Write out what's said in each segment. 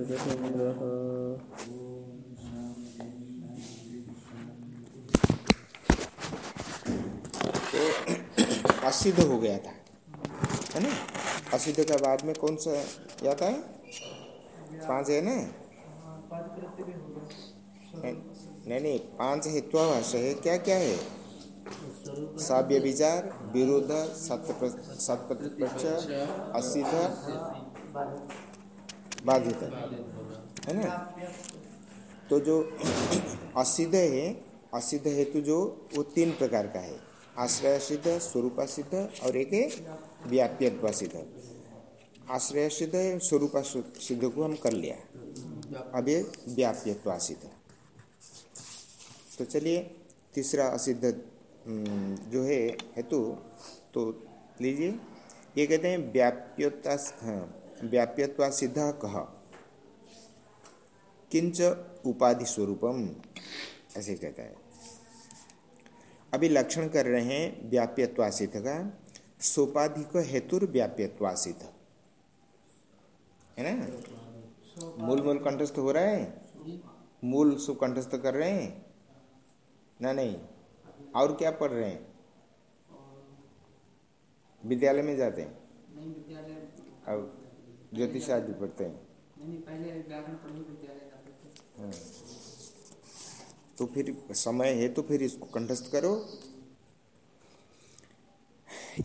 सर्वसङ्गः तो असिद्ध हो गया था, है ना? असिद्ध का बाद में कौन सा जाता है पाँच है ना? नहीं नहीं पाँच हेत्वाभाष है क्या क्या है? साव्य विचार विरोध सत्प्रतिपक्ष असिद्ध बाधित है। है ना? तो जो असिद्ध है असिद्ध हेतु जो वो तीन प्रकार का है। आश्रय सिद्ध स्वरूप सिद्ध और एक है व्याप्यत्व सिद्ध आश्रय सिद्ध स्वरूप सिद्ध को हम कर लिया। अब ये व्याप्यत्व सिद्ध तो चलिए तीसरा असिद्ध जो है हेतु तो लीजिए। ये कहते हैं व्याप्यता हाँ, व्याप्यत्व सिद्ध कह किंच उपाधि स्वरूपम ऐसे कहता है। अभी लक्षण कर रहे हैं व्याप्यत्वासित का। सोपाधिक हेतुर व्याप्यत्वासित है ना? मूल मूल कंठस्थ हो रहा है? मूल सु कंठस्थ कर रहे हैं? ना नहीं? और क्या पढ़ रहे हैं? विद्यालय में जाते हैं? नहीं विद्यालय अब ज्योतिष आदि पढ़ते हैं। हाँ। तो फिर समय है तो फिर इसको कंठस्थ करो।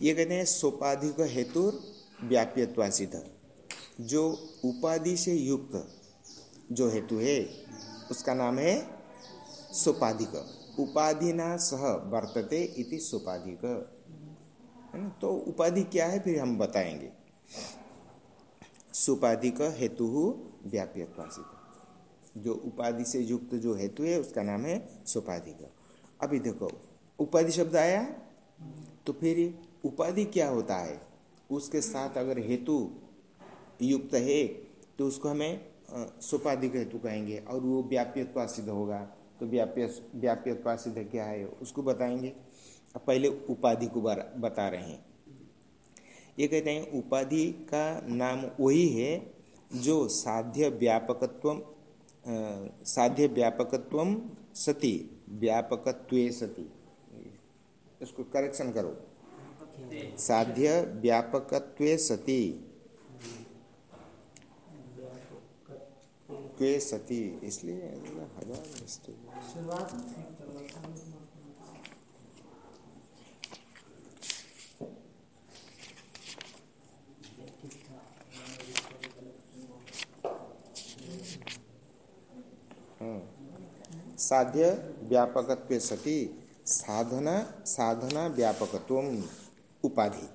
ये कहते हैं सोपाधि का हेतु व्याप्यत्वा सिद्ध जो उपाधि से युक्त जो हेतु है उसका नाम है सोपाधिक। उपाधिना सह वर्तते इति सोपाधिक। है ना? तो उपाधि क्या है फिर हम बताएँगे। सुपाधिक हेतु व्याप्यत्वा सिद्ध जो उपाधि से युक्त जो हेतु है, उसका नाम है सोपाधि का अभी देखो, उपाधि शब्द आया तो फिर उपाधि क्या होता है? उसके साथ अगर हेतु युक्त है तो उसको हमें सोपाधिक हेतु कहेंगे, और वो व्याप्यत्वा सिद्ध होगा। तो व्याप्य व्याप्यत्वा सिद्ध क्या है, उसको बताएँगे। पहले उपाधि को बता रहे हैं। ये कहते हैं उपाधि का नाम वही है जो साध्य व्यापकत्व साध्य व्यापकत्व सती व्यापकत्व सती। इसको करेक्शन करो। साध्य व्यापकत्व सती। सती, इसलिए हज़ार साध्य व्यापक सती साधना साधना व्यापकत्व उपाधि।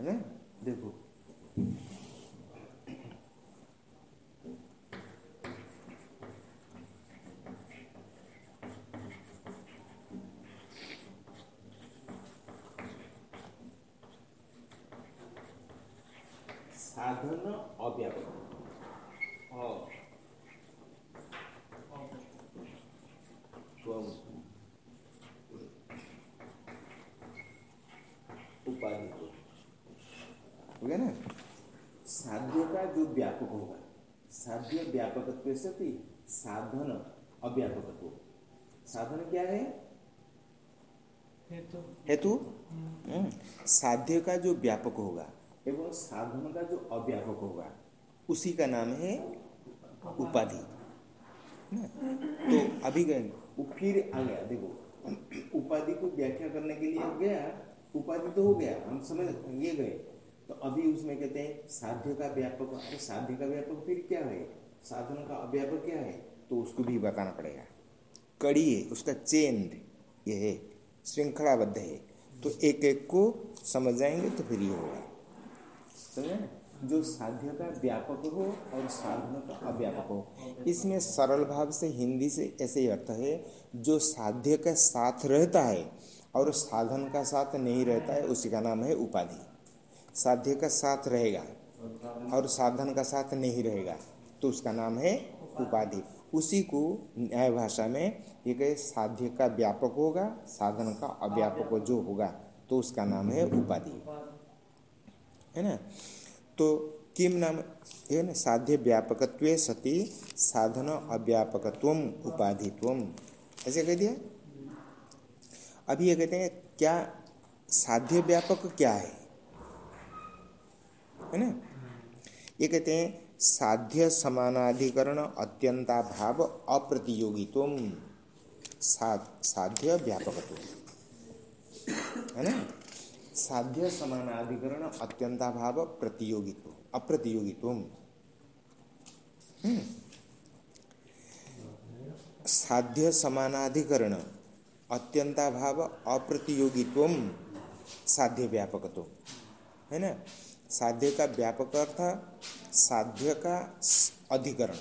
है ना? देखो। साधन अव्यापक उपाधि हो गया ना साध्य का जो व्यापक होगा? साध्य व्यापक सती साधन अव्यापकत्व। साधन क्या है? हेतु। हेतु? हम्म। साध्य का जो व्यापक होगा एवं साधन का जो अव्यापक होगा उसी का नाम है उपाधि। तो अभी गए। फिर आ गया। देखो उपाधि को व्याख्या करने के लिए गया उपाधि तो हो गया। हम समझ ये गए। तो अभी उसमें कहते हैं, साध्य का व्यापक, अरे साध्य का व्यापक फिर क्या है? साधन का अव्यापक क्या है? तो उसको भी बताना पड़ेगा। कड़ी है, उसका चेन ये है, श्रृंखलाबद्ध है। तो एक एक को समझ जाएँगे तो फिर ये होगा। समझे? जो साध्य का व्यापक हो और साधन का अव्यापक हो। इसमें सरल भाव से हिंदी से ऐसे ही अर्थ है, जो साध्य का साथ रहता है और साधन का साथ नहीं रहता है, उसी का नाम है उपाधि। साध्य का साथ रहेगा और साधन का साथ नहीं रहेगा तो उसका नाम है उपाधि। उसी को न्याय भाषा में ये कहे साध्य का व्यापक होगा, साधन का अव्यापक जो होगा तो उसका नाम है उपाधि। है ना? तो किम नाम, ये ना, साध्य व्यापकत्व सती, साधन अव्यापकत्व उपाधित्व ऐसे कह दिया? अभी ये कहते हैं, क्या साध्य व्यापक क्या है? है ना? ये कहते हैं, साध्य समानाधिकरण अत्यंता भाव अप्रतियोगित्व साध्य व्यापकत्व। है ना? साध्य समानाधिकरण अत्यंताभाव प्रतियोगित्व अप्रतियोगित्व हम्म। साध्य समानाधिकरण अत्यंताभाव अप्रतियोगित्व साध्य व्यापकत्व। है ना? साध्य का व्यापक अर्थ, साध्य का अधिकरण।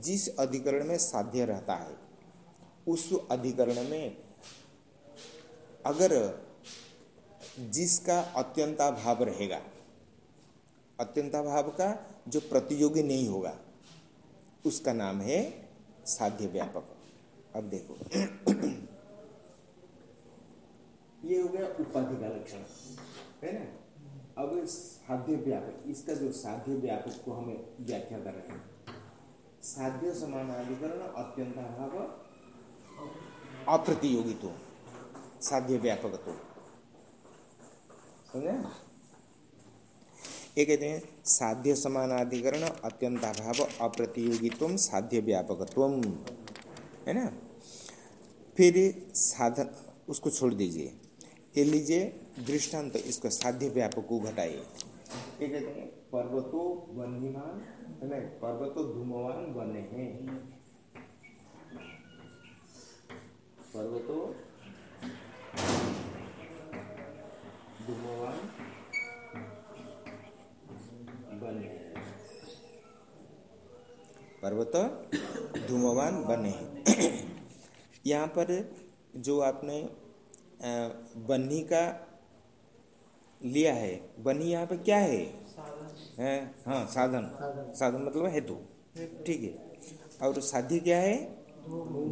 जिस अधिकरण में साध्य रहता है, उस अधिकरण में अगर जिसका अत्यंता भाव रहेगा अत्यंता भाव का जो प्रतियोगी नहीं होगा, उसका नाम है साध्य व्यापक। अब देखो। ये हो गया उपाधि का लक्षण, है ना? अब साध्य व्यापक, इसका जो साध्य व्यापक को हमें व्याख्या कर रहे हैं। साध्य समानाधिकरण अत्यंताभाव अप्रतियोगित्व, साध्य व्यापकत्व। समझे? ये कहते हैं, साध्य समानाधिकरण अत्यंताभाव अप्रतियोगित्व साध्य व्यापकत्व है ना? फिर साधन, उसको छोड़ दीजिए। ये लीजिए दृष्टांत इसका साध्य व्यापक हैं? पर्वतो वन्यमान है पर्वतो धूमवान बने हैं। पर्वतो धूमवान बने पर्वत धूमवान बने हैं। यहाँ पर जो आपने बन्ही का लिया है बनी यहाँ पे क्या है? है? हाँ साधन। साधन। मतलब हेतु। ठीक है। और साध्य क्या है?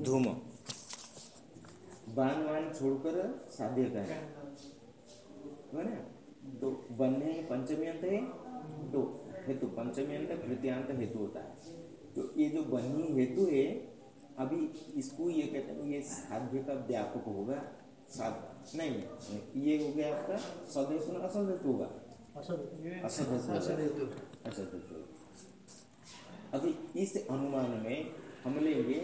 धूम। बान वान छोड़कर साध्य का है। ना? तो बनने पंचमी अंत है। तो हेतु पंचमी अंत तृतीयांत हेतु होता है। तो ये जो बनी हेतु है अभी इसको ये कहते हैं ये साध्य का व्यापक होगा। साध नहीं ये हो गया आपका सदस्य ना असदस्य होगा असदस्य अभी इस अनुमान में हम लेंगे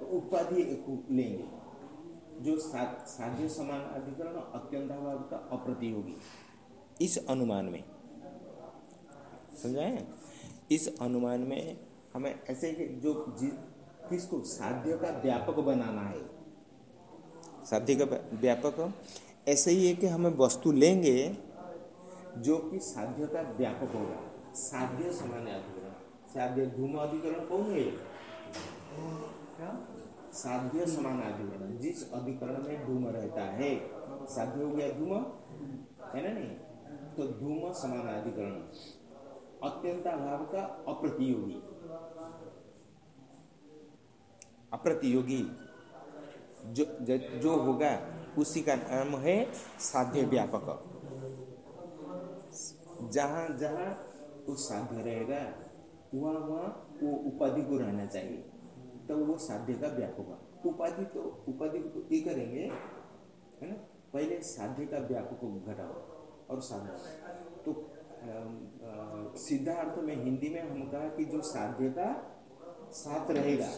तो उपाधि लेंगे जो साध्य समान अधिकरण अत्यंताभाव का अप्रतियोगी इस अनुमान में समझाए इस अनुमान में हमें ऐसे जो किसको साध्य का व्यापक बनाना है साध्य का व्यापक ऐसे ही है कि हमें वस्तु लेंगे जो कि साध्य का व्यापक होगा। साध्य समान अधिकरण। साध्य धूम अधिकरण कौन है साध्य समान अधिकरण, जिस अधिकरण में धूम रहता है। साध्य हो गया धूम? है ना नहीं? तो धूम समान अधिकरण। अत्यंताभाव का अप्रतियोगी। अप्रतियोगी। जो जो होगा, उसी का नाम है साध्य व्यापक। जहाँ जहाँ वो साध्य रहेगा, वहाँ वहाँ वो उपाधि को रहना चाहिए। तो वो साध्य का व्यापक उपाधि तो उपाधि तो ये करेंगे, है ना? पहले साध्य का व्यापक घटाओ और साधन तो सीधा अर्थ में, हिंदी में हम कहा कि जो साध्य का साथ रहेगा।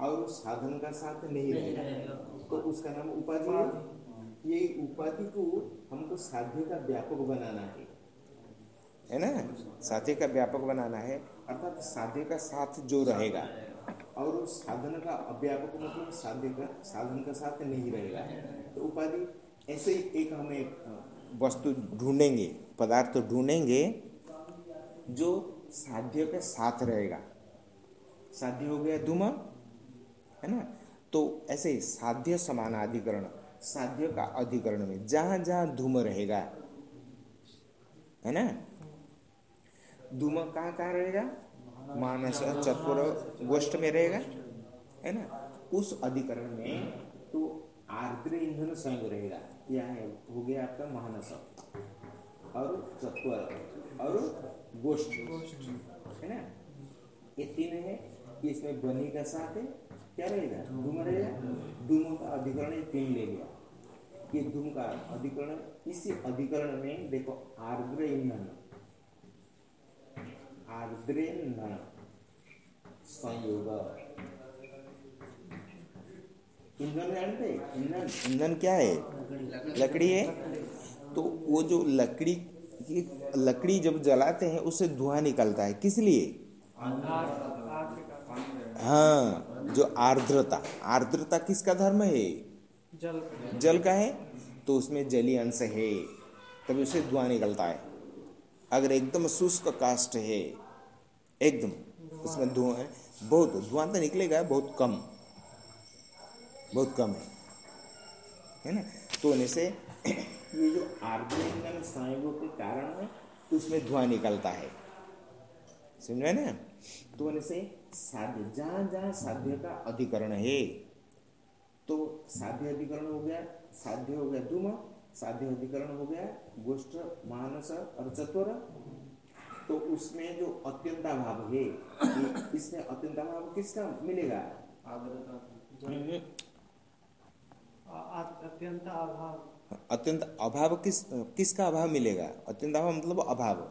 और उस साधन का साथ नहीं रहेगा। तो उसका नाम उपाधि है। ये उपाधि को हमको साध्य का व्यापक बनाना है। है ना? साध्य का व्यापक बनाना है। अर्थात साध्य का साथ जो रहेगा और उस साधन का अव्यापक मतलब साध्य का साधन का साथ नहीं रहेगा। तो उपाधि ऐसे ही एक हमें वस्तु ढूंढेंगे पदार्थ ढूंढेंगे जो साध्य के साथ रहेगा। साध्य हो गया धूम है ना? तो ऐसे साध्य समानाधिकरण, साध्य का अधिकरण में जहाँ जहाँ धूम रहेगा, है ना? धूम कहाँ कहाँ रहेगा? मानस चतुर गोष्ठ में रहेगा, है ना? उस अधिकरण में तो आर्द्र ईंधन स्वयं रहेगा। यह है गया आपका महानस और चतुर और गोष्ठ, है ना? ये तीन है इसमें बनी का साथ है क्या रहेगा धूम रहेगा धूम का अधिकरण तीन ले लिया। कि धूम का अधिकरण इसी अधिकरण में देखो आर्द्र ईंधन आर्द्र ईंधन संयोग। ईंधन जानते ईंधन ईंधन क्या है? लकड़ी है। तो वो जो लकड़ी की लकड़ी जब जलाते हैं उससे धुआँ निकलता है। किस लिए? हाँ। जो आर्द्रता आर्द्रता किसका धर्म है? जल जल का है? तो उसमें जली अंश है। तभी उसे धुआँ निकलता है। अगर एकदम शुष्क कास्ट है एकदम उसमें धुआँ है बहुत धुआँ तो निकलेगा बहुत कम। बहुत कम है। है ना? तो होने से ये जो आर्द्र संयोगों के कारण है उसमें धुआँ निकलता है। समझ रहे ना? तो होने से साध्य जहाँ जहाँ साध्य का अधिकरण है। तो साध्य अधिकरण हो गया साध्य हो गया धूम साध्य अधिकरण हो गया गोष्ठ मानस और चतुर। तो उसमें जो अत्यंताभाव है इसमें अत्यंताभाव किसका मिलेगा। अत्यंत अभाव अत्यंत अभाव किस किसका अभाव मिलेगा? अत्यंत अभाव मतलब अभाव।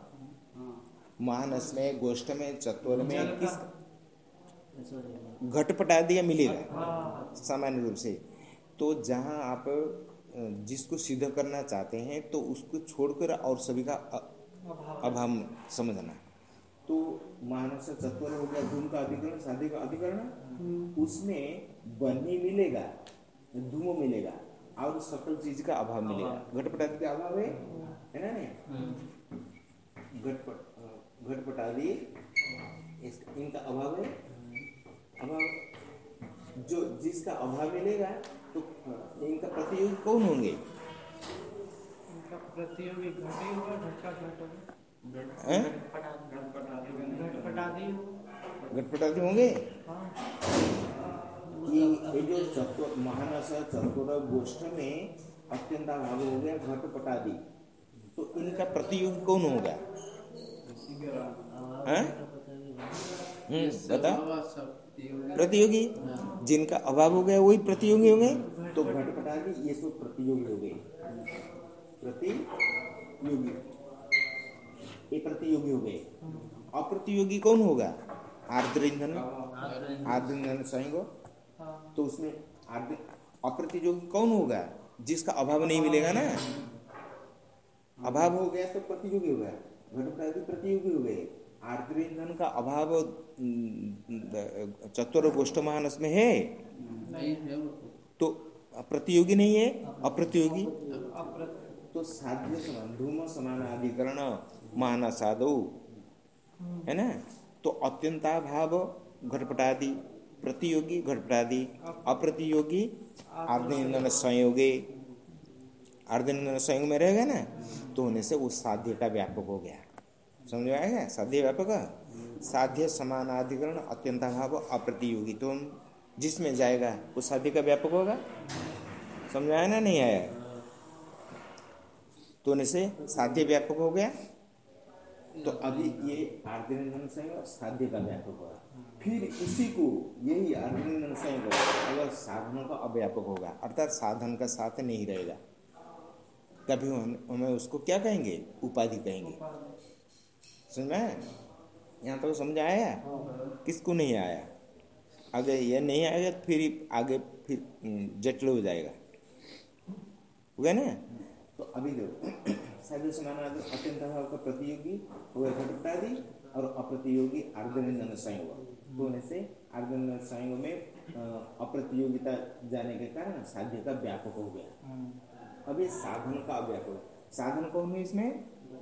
मानस में गोष्ठ में चतुर में किस घटपटा दिया मिलेगा हाँ। सामान्य रूप से तो जहाँ आप जिसको सिद्ध करना चाहते हैं तो उसको छोड़कर और सभी का अभाव समझना तो मानस चतुर हो गया धूम का अधिकरण शादी का अधिकरण हम्म। उसमें बन्ही मिलेगा धूम मिलेगा और सकल चीज़ का अभाव मिलेगा घटपट आदि का अभाव है है ना नहीं हम्म। घटपट घटपट आदि इनका अभाव है अभाव जो जिसका अभाव मिलेगा तो इनका प्रतियोगी कौन होंगे? इनका प्रतियोगी घटे हुआ घटका घटपटादी। होंगे? हाँ। कि ये जो चतुर महानस चतुर गोष्ठ में अत्यंत अभाव हो गया घटपटादी। तो इनका प्रतियोगी कौन होगा? हम्म, बता प्रतियोगी, जिनका अभाव हो गया, वही प्रतियोगी हो गए तो घटपटादी ये सब प्रतियोगी हो गए। प्रतियोगी। ये प्रतियोगी हो गए। अप्रतियोगी कौन होगा? आर्द्र ईंधन आर्द्र ईंधन संयोग तो उसमें आर्द्र, अप्रतियोगी कौन होगा? जिसका अभाव नहीं मिलेगा ना? अभाव हो गया तो प्रतियोगी हो गया घटपटादी प्रतियोगी हो गए। आर्द्र ईंधन का अभाव चतुर गोष्ठ मानस में है? तो प्रतियोगी नहीं है? अप्रतियोगी? तो साध्य समान मानसादो। है ना? तो अत्यंता भाव घटपटादि, प्रतियोगी घटपटादि, अप्रतियोगी आर्द्र संयोगे। आर्द्र संयोग में रहेगा ना? तो होने से वो साध्य का व्यापक हो गया। समझ में आएगा साध्य व्यापक? साध्य समानाधिकरण अत्यंताभाव अप्रतियोगी तो जिसमें जाएगा, वो साध्य का व्यापक होगा। समझ आया ना, नहीं आया? तो से साध्य व्यापक हो गया। तो अभी ये आर्द्रन साध्य का व्यापक होगा। फिर उसी को यही आर्द्रन अगर साधनों का अव्यापक होगा, अर्थात साधन का साथ नहीं रहेगा कभी हम हमें उसको क्या कहेंगे? उपाधि कहेंगे। समझ में यहाँ तक तो समझ आया? किसको नहीं आया? आगे यह नहीं आएगा तो फिर आगे फिर हम्म, जटिल हो जाएगा। हो गया ना? तो अभी देखो साधु समान अत्यंत भाव का प्रतियोगी हो गया और अप्रतियोगी आर्द्रनिंदन संयोग तो होने से आर्द्रनिंदन संयोग में अप्रतियोगिता जाने के कारण साध्य का व्यापक हो गया। अभी साधन का व्यापक साधन कौन है इसमें?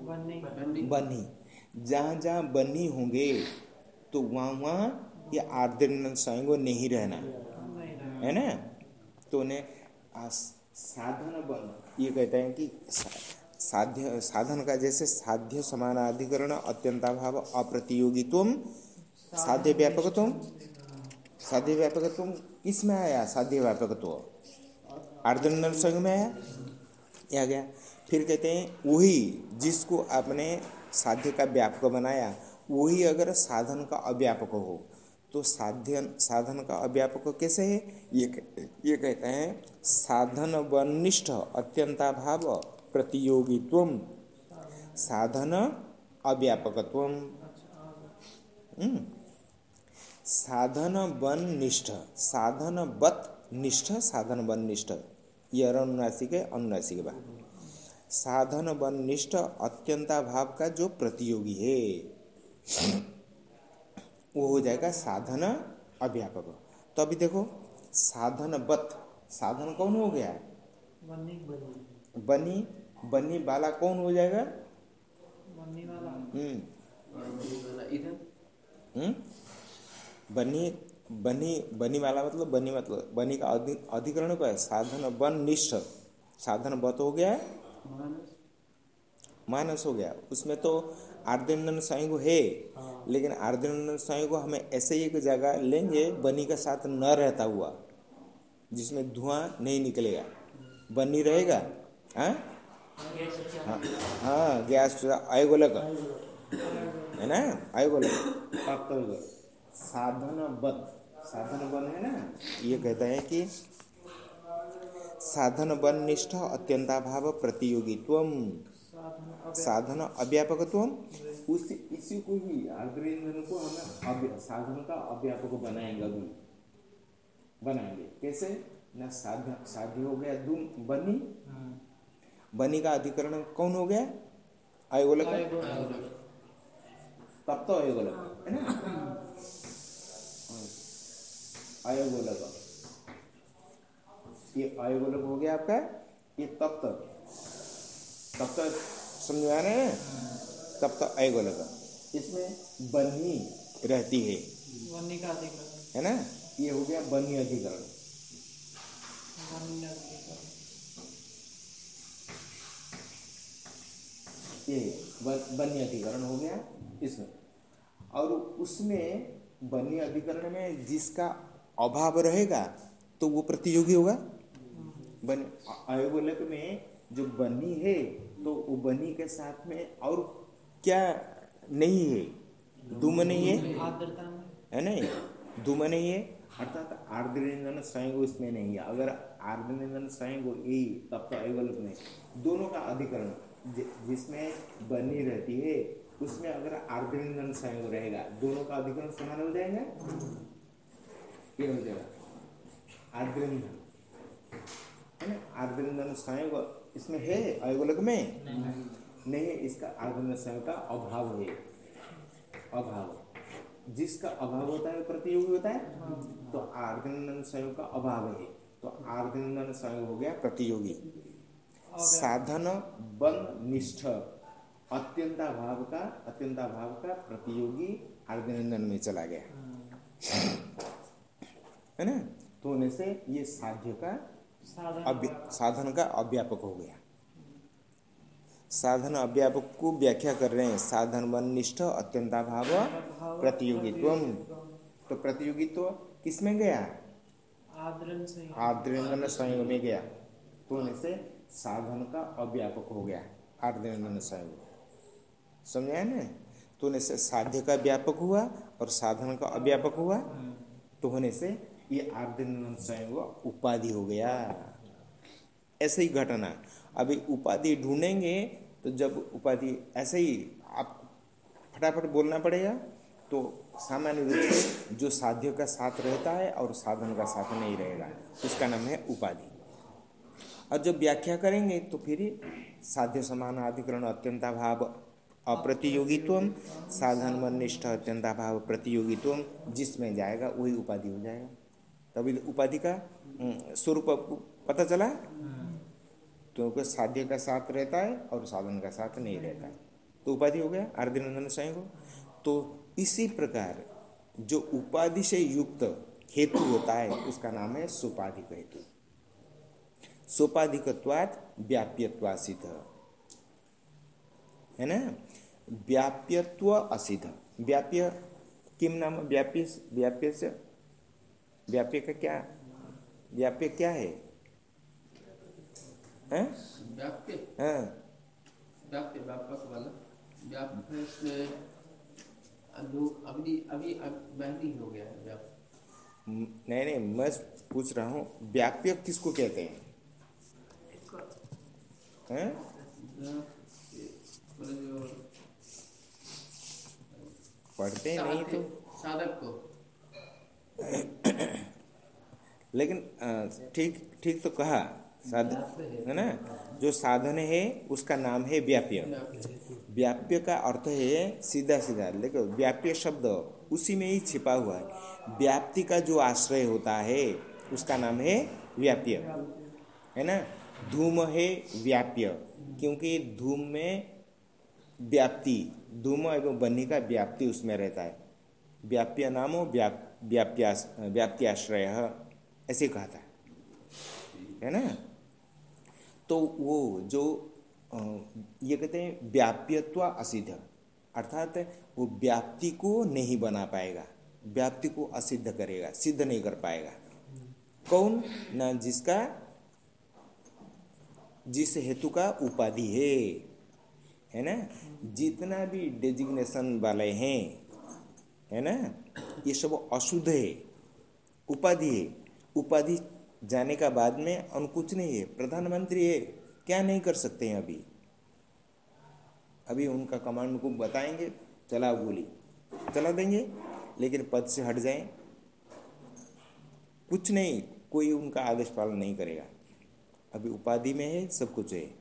बन्ही बन्ही जहाँ जहाँ बनी होंगे तो वहाँ वहाँ ये आर्द्र संयोग नहीं रहना। है ना? तो उन्हें साधन बन, ये कहते हैं कि साध्य, साधन का जैसे साध्य समानाधिकरण, अत्यंताभाव अप्रतियोगित्व साध्य व्यापकत्व साध्य व्यापकत्व किसमें आया? साध्य व्यापकत्व। आर्द्र संयोग में आया। आ गया? फिर कहते हैं, वही जिसको आपने साध्य का व्यापक बनाया, वही अगर साधन का अव्यापक हो तो साधन साधन का अव्यापक कैसे है? ये ये कहते हैं, साधन वनिष्ठ अत्यंताभाव प्रतियोगित्व। साधन अव्यापकत्व। हम्म। साधन वन निष्ठ साधन बत निष्ठ साधन वन निष्ठ ये अनुनासिक अनुनासिक बात साधन वन निष्ठ अत्यंता भाव का जो प्रतियोगी है। वो हो जाएगा साधन अव्यापक तो अभी देखो साधन बत साधन कौन हो गया? बनी बनी। बनी वाला कौन हो जाएगा? बनी वाला हम्म। इधर। हम्म। बनी बनी बनी वाला मतलब बनी मतलब बनी का अधिकरण क्या है? साधन बन निष्ठ। साधन बत हो गया मानस मानस हो गया। उसमें तो आर्द्रनंदन संयोग है लेकिन आर्द्रनंदन संयोग हमें ऐसे ही एक जगह लेंगे बनी का साथ न रहता हुआ जिसमें धुआँ नहीं निकलेगा। बनी रहेगा? हाँ? हाँ, हाँ गैस आयोगोलक। है ना? आयोगोलक। साधन बत साधन बन है ना? ये कहता है कि साधन बन निष्ठ अत्यंताभाव प्रतियोगित्व साधन अव्यापक उसी, इसी को ही आर्द्रेंद्र को हमें साधन का अव्यापक बनाएँगे अभी बनाएँगे। कैसे? ना साध्य साध्य हो गया दुम बनी। बनी का अधिकरण कौन हो गया? आयोगोलक। तब तो आयोगोलक, है ना? आयोगोलक। ये आयोगोलक हो गया आपका ये तब तक तब तक समझ आ रहे हैं? तब तक आयोगोलक इसमें बनी रहती है। बनी का अधिकरण। है ना? ये हो गया बनी अधिकरण। ये वन्य अधिकरण हो गया इसमें। और उसमें वन्य अधिकरण में जिसका अभाव रहेगा तो वो प्रतियोगी होगा। बन आयोगोलक में जो बनी है तो वो बनी के साथ में और क्या नहीं है? दुम नहीं है? है नहीं धूम नहीं है? अर्थात आर्द्रनिंदन संयोग उसमें नहीं है। अगर आर्द्रनिंदन संयोग यही तब तो अयोगल्प में। दोनों का अधिकरण जिसमें बनी रहती है उसमें अगर आर्द्रनिंदन संयोग रहेगा दोनों का अधिकरण समान हो जाएगा? ये हो जाएगा। आर्द्रनिंदन। है? ना संयोग इसमें है? अयोगलक में? नहीं। है इसका आर्द्रनिंदन संयोग का अभाव है। अभाव। जिसका अभाव होता है प्रतियोगी होता है? तो आर्धनंदन संयोग का अभाव है। तो आर्धनंदन संयोग हो गया प्रतियोगी। साधन बन निष्ठ। अत्यंताभाव का अत्यंताभाव का प्रतियोगी आर्धनंदन में चला गया। है। ना? तो होने से ये साध्य का साधन साधन का अव्यापक हो गया। साधन अव्यापक को व्याख्या कर रहे हैं। साधन वन निष्ठ अत्यंताभाव प्रतियोगित्व तो प्रतियोगित्व किसमें गया? आर्द्रेंद्र संयोग। में गया। तो से साधन का अव्यापक हो गया। आर्द्रेंद्र संयोग। समझाया ना? तो होने से साध्य का व्यापक हुआ और साधन का अव्यापक हुआ। तो होने से ये आर्द्रेंद्र संयोग उपाधि हो गया। ऐसे ही घटना। अभी उपाधि ढूंढेंगे तो जब उपाधि ऐसे ही आप फटाफट बोलना पड़ेगा तो सामान्य रूप से जो साध्य का साथ रहता है और साधन का साथ नहीं रहेगा, उसका नाम है उपाधि। और जब व्याख्या करेंगे तो फिर साध्य समान अधिकरण अत्यंताभाव अप्रतियोगित्व साधन वनिष्ठ अत्यंताभाव प्रतियोगित्व जिसमें जाएगा वही उपाधि हो जाएगा। तभी उपाधि का हम्म, स्वरूप आपको पता चला? क्योंकि साध्य का साथ रहता है और साधन का साथ नहीं रहता है। तो उपाधि हो गया आर्द्रनंदन संयोग तो इसी प्रकार जो उपाधि से युक्त हेतु होता है उसका नाम है सुपाधिक हेतु। सोपाधिकत्वात् व्याप्यत्वासित। है ना? व्याप्यत्व असिध व्याप्य किम नाम? व्याप्य व्याप्य से व्याप्य का क्या? व्याप्य क्या है? हैं? व्याप्य हाँ। व्याप्य व्यापक वाला। व्याप्य इसमें दो अभी अभी हो गया है नहीं नहीं मैं पूछ रहा हूँ व्याप्य किसको कहते हैं? हैं? पढ़ते नहीं तो। साधक को। लेकिन ठीक ठीक तो कहा साधन है ना? जो साधन है, उसका नाम है व्याप्य। व्याप्य का अर्थ है सीधा सीधा लेकिन व्याप्य शब्द उसी में ही छिपा हुआ है। व्याप्ति का जो आश्रय होता है, उसका नाम है व्याप्य। है ना? धूम है व्याप्य, क्योंकि धूम में व्याप्ति, धूम एवं बन्ही का व्याप्ति उसमें रहता है। व्याप्य नामो व्याप व्याप्त्याश्रय, ऐसे कहा था। है ना? तो वो जो ये कहते हैं व्याप्यत्व असिद्ध। अर्थात वो व्याप्ति को नहीं बना पाएगा। व्याप्ति को असिद्ध करेगा, सिद्ध नहीं कर पाएगा। कौन? ना जिसका, जिस हेतु का उपाधि है। है ना? जितना भी डेजिग्नेशन वाले हैं है ना? ये सब अशुद्ध है। उपाधि है। उपाधि जाने का बाद में अनुकुच नहीं है। प्रधानमंत्री है। क्या नहीं कर सकते हैं अभी? अभी उनका कमांड को बताएँगे। चला गोली। चला देंगे। लेकिन पद से हट जाएँ। कुछ नहीं। कोई उनका आदेश पालन नहीं करेगा। अभी उपाधि में है, सब कुछ है।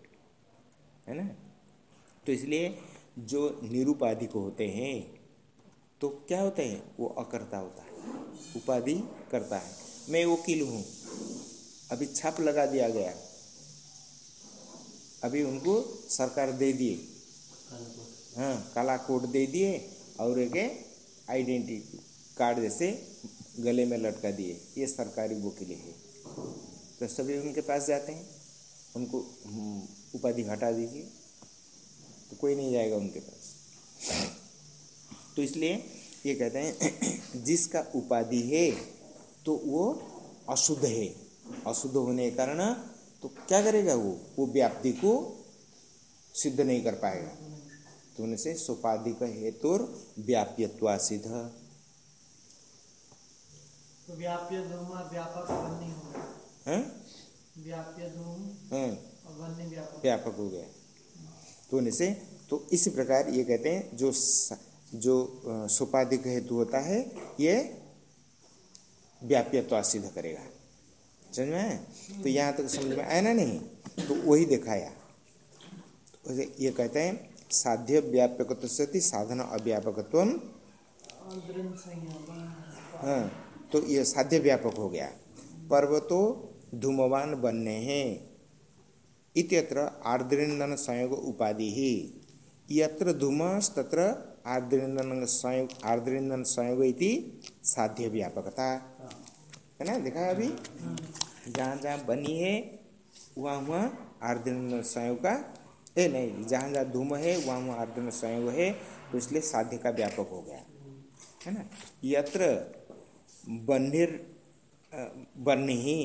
है ना? तो इसलिए जो निरुपाधिक होते हैं तो क्या होते हैं? वो अकर्ता होता है। उपाधि करता है। मैं वकील हूँ। अभी छाप लगा दिया गया। अभी उनको सरकार दे दिए। हाँ काला कोट दे दिए और एक आइडेंटिटी कार्ड जैसे गले में लटका दिए। ये सरकारी वकील है। तो सभी उनके पास जाते हैं। उनको हम्म, उपाधि हटा दीजिए। तो कोई नहीं जाएगा उनके पास। तो इसलिए ये कहते हैं जिसका उपाधि है तो वो अशुद्ध है। अशुद्ध होने के कारण तो क्या करेगा वो? वो व्याप्ति को सिद्ध नहीं कर पाएगा। तो उनसे सोपाधि का हेतु व्याप्यत्वा सिद्ध तो व्याप्य व्यापक व्यापक। हो गया। तो उनसे तो इसी प्रकार ये कहते हैं जो जो सोपाधिक हेतु होता है, ये व्याप्यत्व सिद्ध करेगा। समझ में तो यहाँ तक समझ में आया ना नहीं? तो वही दिखाया तो ये कहते हैं, साध्य व्यापक सती, साधन अव्यापकत्व हाँ तो ये साध्य व्यापक हो गया। पर्वतो धूमवान बनने हैं। इत्यत्र आर्द्रिंदन संयोग उपाधि ही। यत्र धूमस तत्र आर्द्रिंदन संयोग आर्द्रिंदन संयोग इति साध्य व्यापकता है ना? देखा अभी? जहाँ जहाँ बनी है, वहाँ वहाँ आर्द्रिंदन संयोग का ए, नहीं, जहाँ जहाँ धूम है, वहाँ वहाँ आर्द्रिंदन संयोग है तो इसलिए साध्य का व्यापक हो गया। है ना? यत्र बन्हिर बन्ही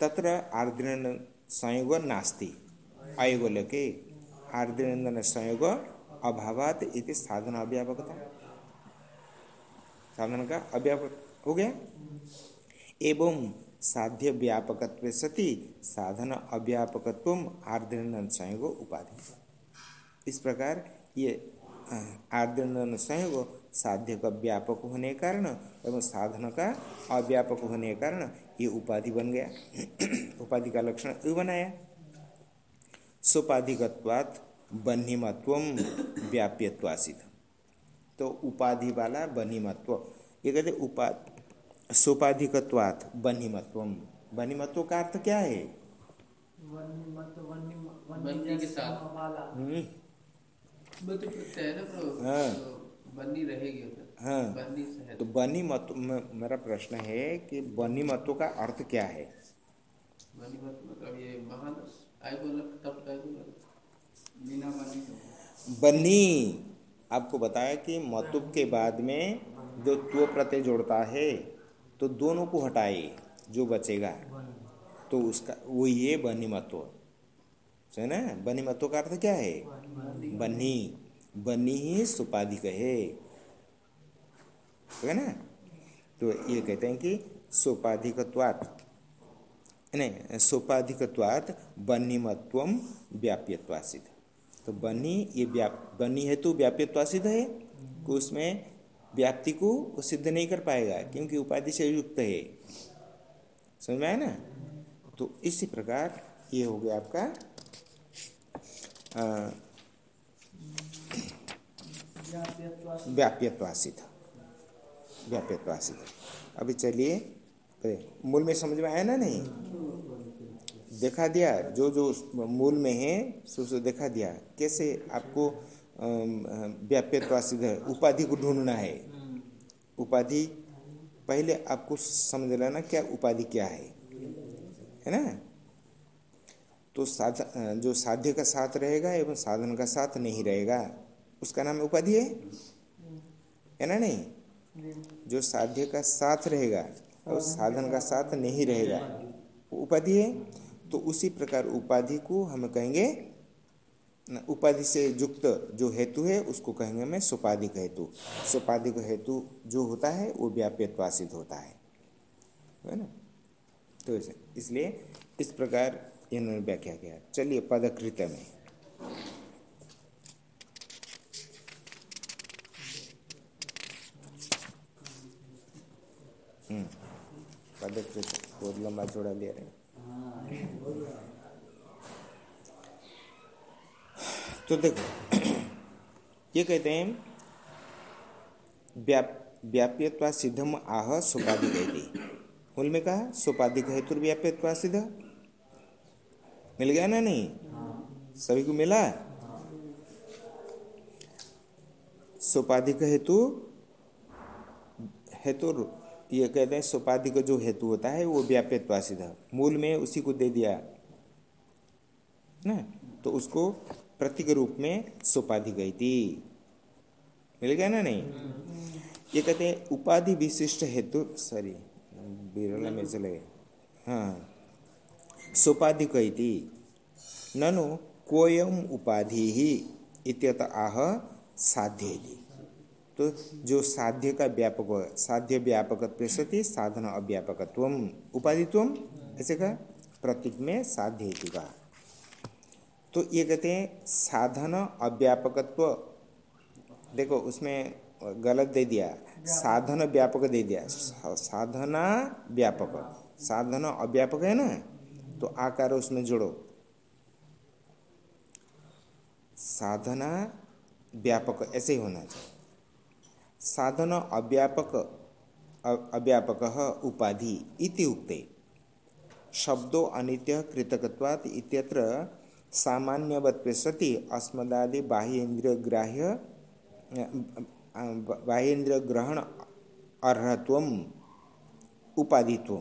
तत्र आर्द्रन संयोग नास्ति। आयोग के आर्द्रनंदन संयोग अभावात इति साधन अव्यापकता। साधन का अव्यापक हो गया। एवं साध्य व्यापक सती साधन अव्यापकत्व आर्द्रनंदन संयोग उपाधि। इस प्रकार ये आर्द्रनंदन संयोग साध्य का व्यापक होने के कारण एवं साधन का अव्यापक होने के कारण ये उपाधि बन गया। उपाधि का लक्षण क्यों बनाया। सोपाधिकत्वात् बन्हीमत्व व्याप्यत्वासित। तो उपाधि वाला बन्हीमत्व ये कहते उपा सोपाधिकत्वात् बन्हीमत्व। बन्हीमत्व का अर्थ क्या है? हम्म। हाँ। बनी रहेगी हाँ। बनी तो बनी मत मेरा प्रश्न है कि बनी मतों का अर्थ क्या है? बनी मत मतलब ये महान तब बिना आपको बताया कि मतुब के बाद में जो त्व प्रत्यय जोड़ता है तो दोनों को हटाए, जो बचेगा। तो उसका, वो ये बनी मत्व है ना? बनी मत्व का अर्थ क्या है? बनी बनी ही सुपाधिक है है ना? तो ये कहते हैं कि सोपाधिकत्वात्। नहीं, सोपाधिकत्वात् बन्हीमत्व व्याप्यत्वा सिद्ध तो बन्ही ये व्याप बन्ही हेतु व्याप्यत्वा सिद्ध है, कि उसमें व्याप्ति को वो सिद्ध नहीं कर पाएगा, क्योंकि उपाधि से युक्त है। समझ में आया ना? तो इसी प्रकार ये हो गया आपका व्याप्यत्वासित व्याप्यत्वासित अभी चलिए मूल में समझ में आया ना नहीं? देखा दिया, जो जो मूल में है, सो सो देखा दिया। कैसे आपको व्याप्यत्वासित उपाधि को ढूंढना है। उपाधि, पहले आपको समझ लेना क्या उपाधि क्या है। है ना? तो साध, जो साध्य का साथ रहेगा एवं साधन का साथ नहीं रहेगा, उसका नाम उपाधि है? है ना नहीं? जो साध्य का साथ रहेगा और साधन का साथ नहीं रहेगा उपाधि है? तो उसी प्रकार उपाधि को हम कहेंगे उपाधि से युक्त जो हेतु है उसको कहेंगे मैं सुपाधिक हेतु। सुपाधिक हेतु जो होता है वो व्याप्यत्वासित होता है। है ना? तो इसलिए इस प्रकार इन्होंने व्याख्या किया। चलिए पदकृत में। हम्म, पदकृत बहुत लंबा जोड़ा ले रहे तो देखो, ये कहते हैं, व्याप, व्याप्यत्वा सिद्धम आह सुपाधिक मूल में कहा, सुपाधिक हेतु व्याप्यत्वा सिद्ध। मिल गया ना नहीं? सभी को मिला? सोपाधिक हेतु हेतु ये कहते हैं सोपाधि का जो हेतु होता है, वो व्याप्यत्वासित मूल में उसी को दे दिया, ना? तो उसको प्रतीक रूप में सोपाधि गई थी। मिल गया ना नहीं? ये कहते हैं, उपाधि विशिष्ट हेतु सॉरी बिरला में चले गए हाँ। सोपाधिक ननु, कोयम उपाधि ही, इत्यत आह साध्य तो जो साध्य का व्यापक, साध्य व्यापक सती साधन अव्यापकत्व उपाधित्व ऐसे का प्रतीक में साध्य का तो ये कहते हैं, साधन अव्यापकत्व। देखो, उसमें गलत दे दिया। साधन व्यापक दे दिया। साधना व्यापक। साधन अव्यापक है ना? तो आकार उसमें जोड़ो। साधना व्यापक ऐसे ही होना चाहिए। साधन अव्यापक अव्यापक उपाधि इति उक्ते। शब्दो अनित्य कृतकत्वात् इत्यत्र सामान्यवत्वे सति अस्मदादि बाह्येन्द्रिय ग्राह्य बाह्येन्द्रिय ग्रहण अर्हत्व उपाधित्व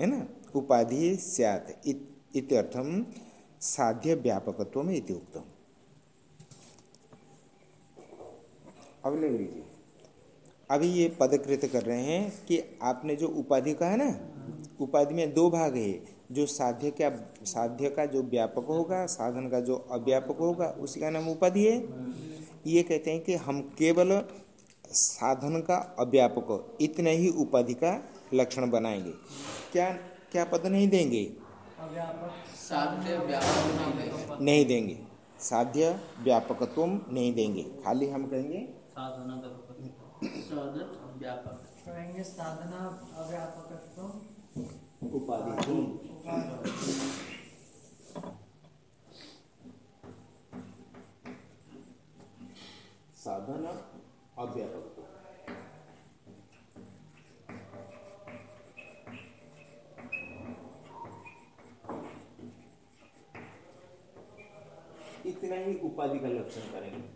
है ना? उपाधि सैत इत्यर्थम साध्य व्यापकत्व इति उक्तम। अब ले लीजिए। अभी ये पदकृत कर रहे हैं कि आपने जो उपाधि कहा ना उपाधि में दो भाग है जो साध्य का साध्य का जो व्यापक होगा साधन का जो अव्यापक होगा उसी का नाम उपाधि है। ये कहते हैं कि हम केवल साधन का अव्यापक इतने ही उपाधि का लक्षण बनाएँगे। क्या क्या पद नहीं देंगे? साध्य व्यापक नहीं देंगे। साध्य व्यापकत्व नहीं देंगे। खाली हम कहेंगे कहेंगे साधना अव्यापकत्व उपाधि साधन अव्यापक इतना ही उपाधि का लक्षण करेंगे।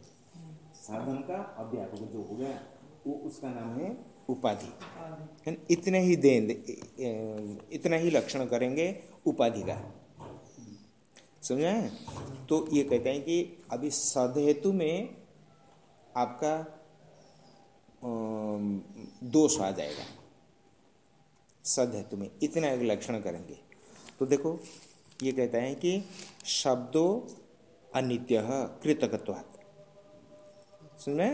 साधन का अव्यापक जो हो गया वो उसका नाम है उपाधि। इतने ही दे इतना ही लक्षण करेंगे उपाधि का। समझा? है तो ये कहते हैं कि अभी सद हेतु में आपका दोष आ जाएगा। सद हेतु में इतना एक लक्षण करेंगे। तो देखो ये कहता है कि शब्दों अनित्य कृतकत्वात्। सुने?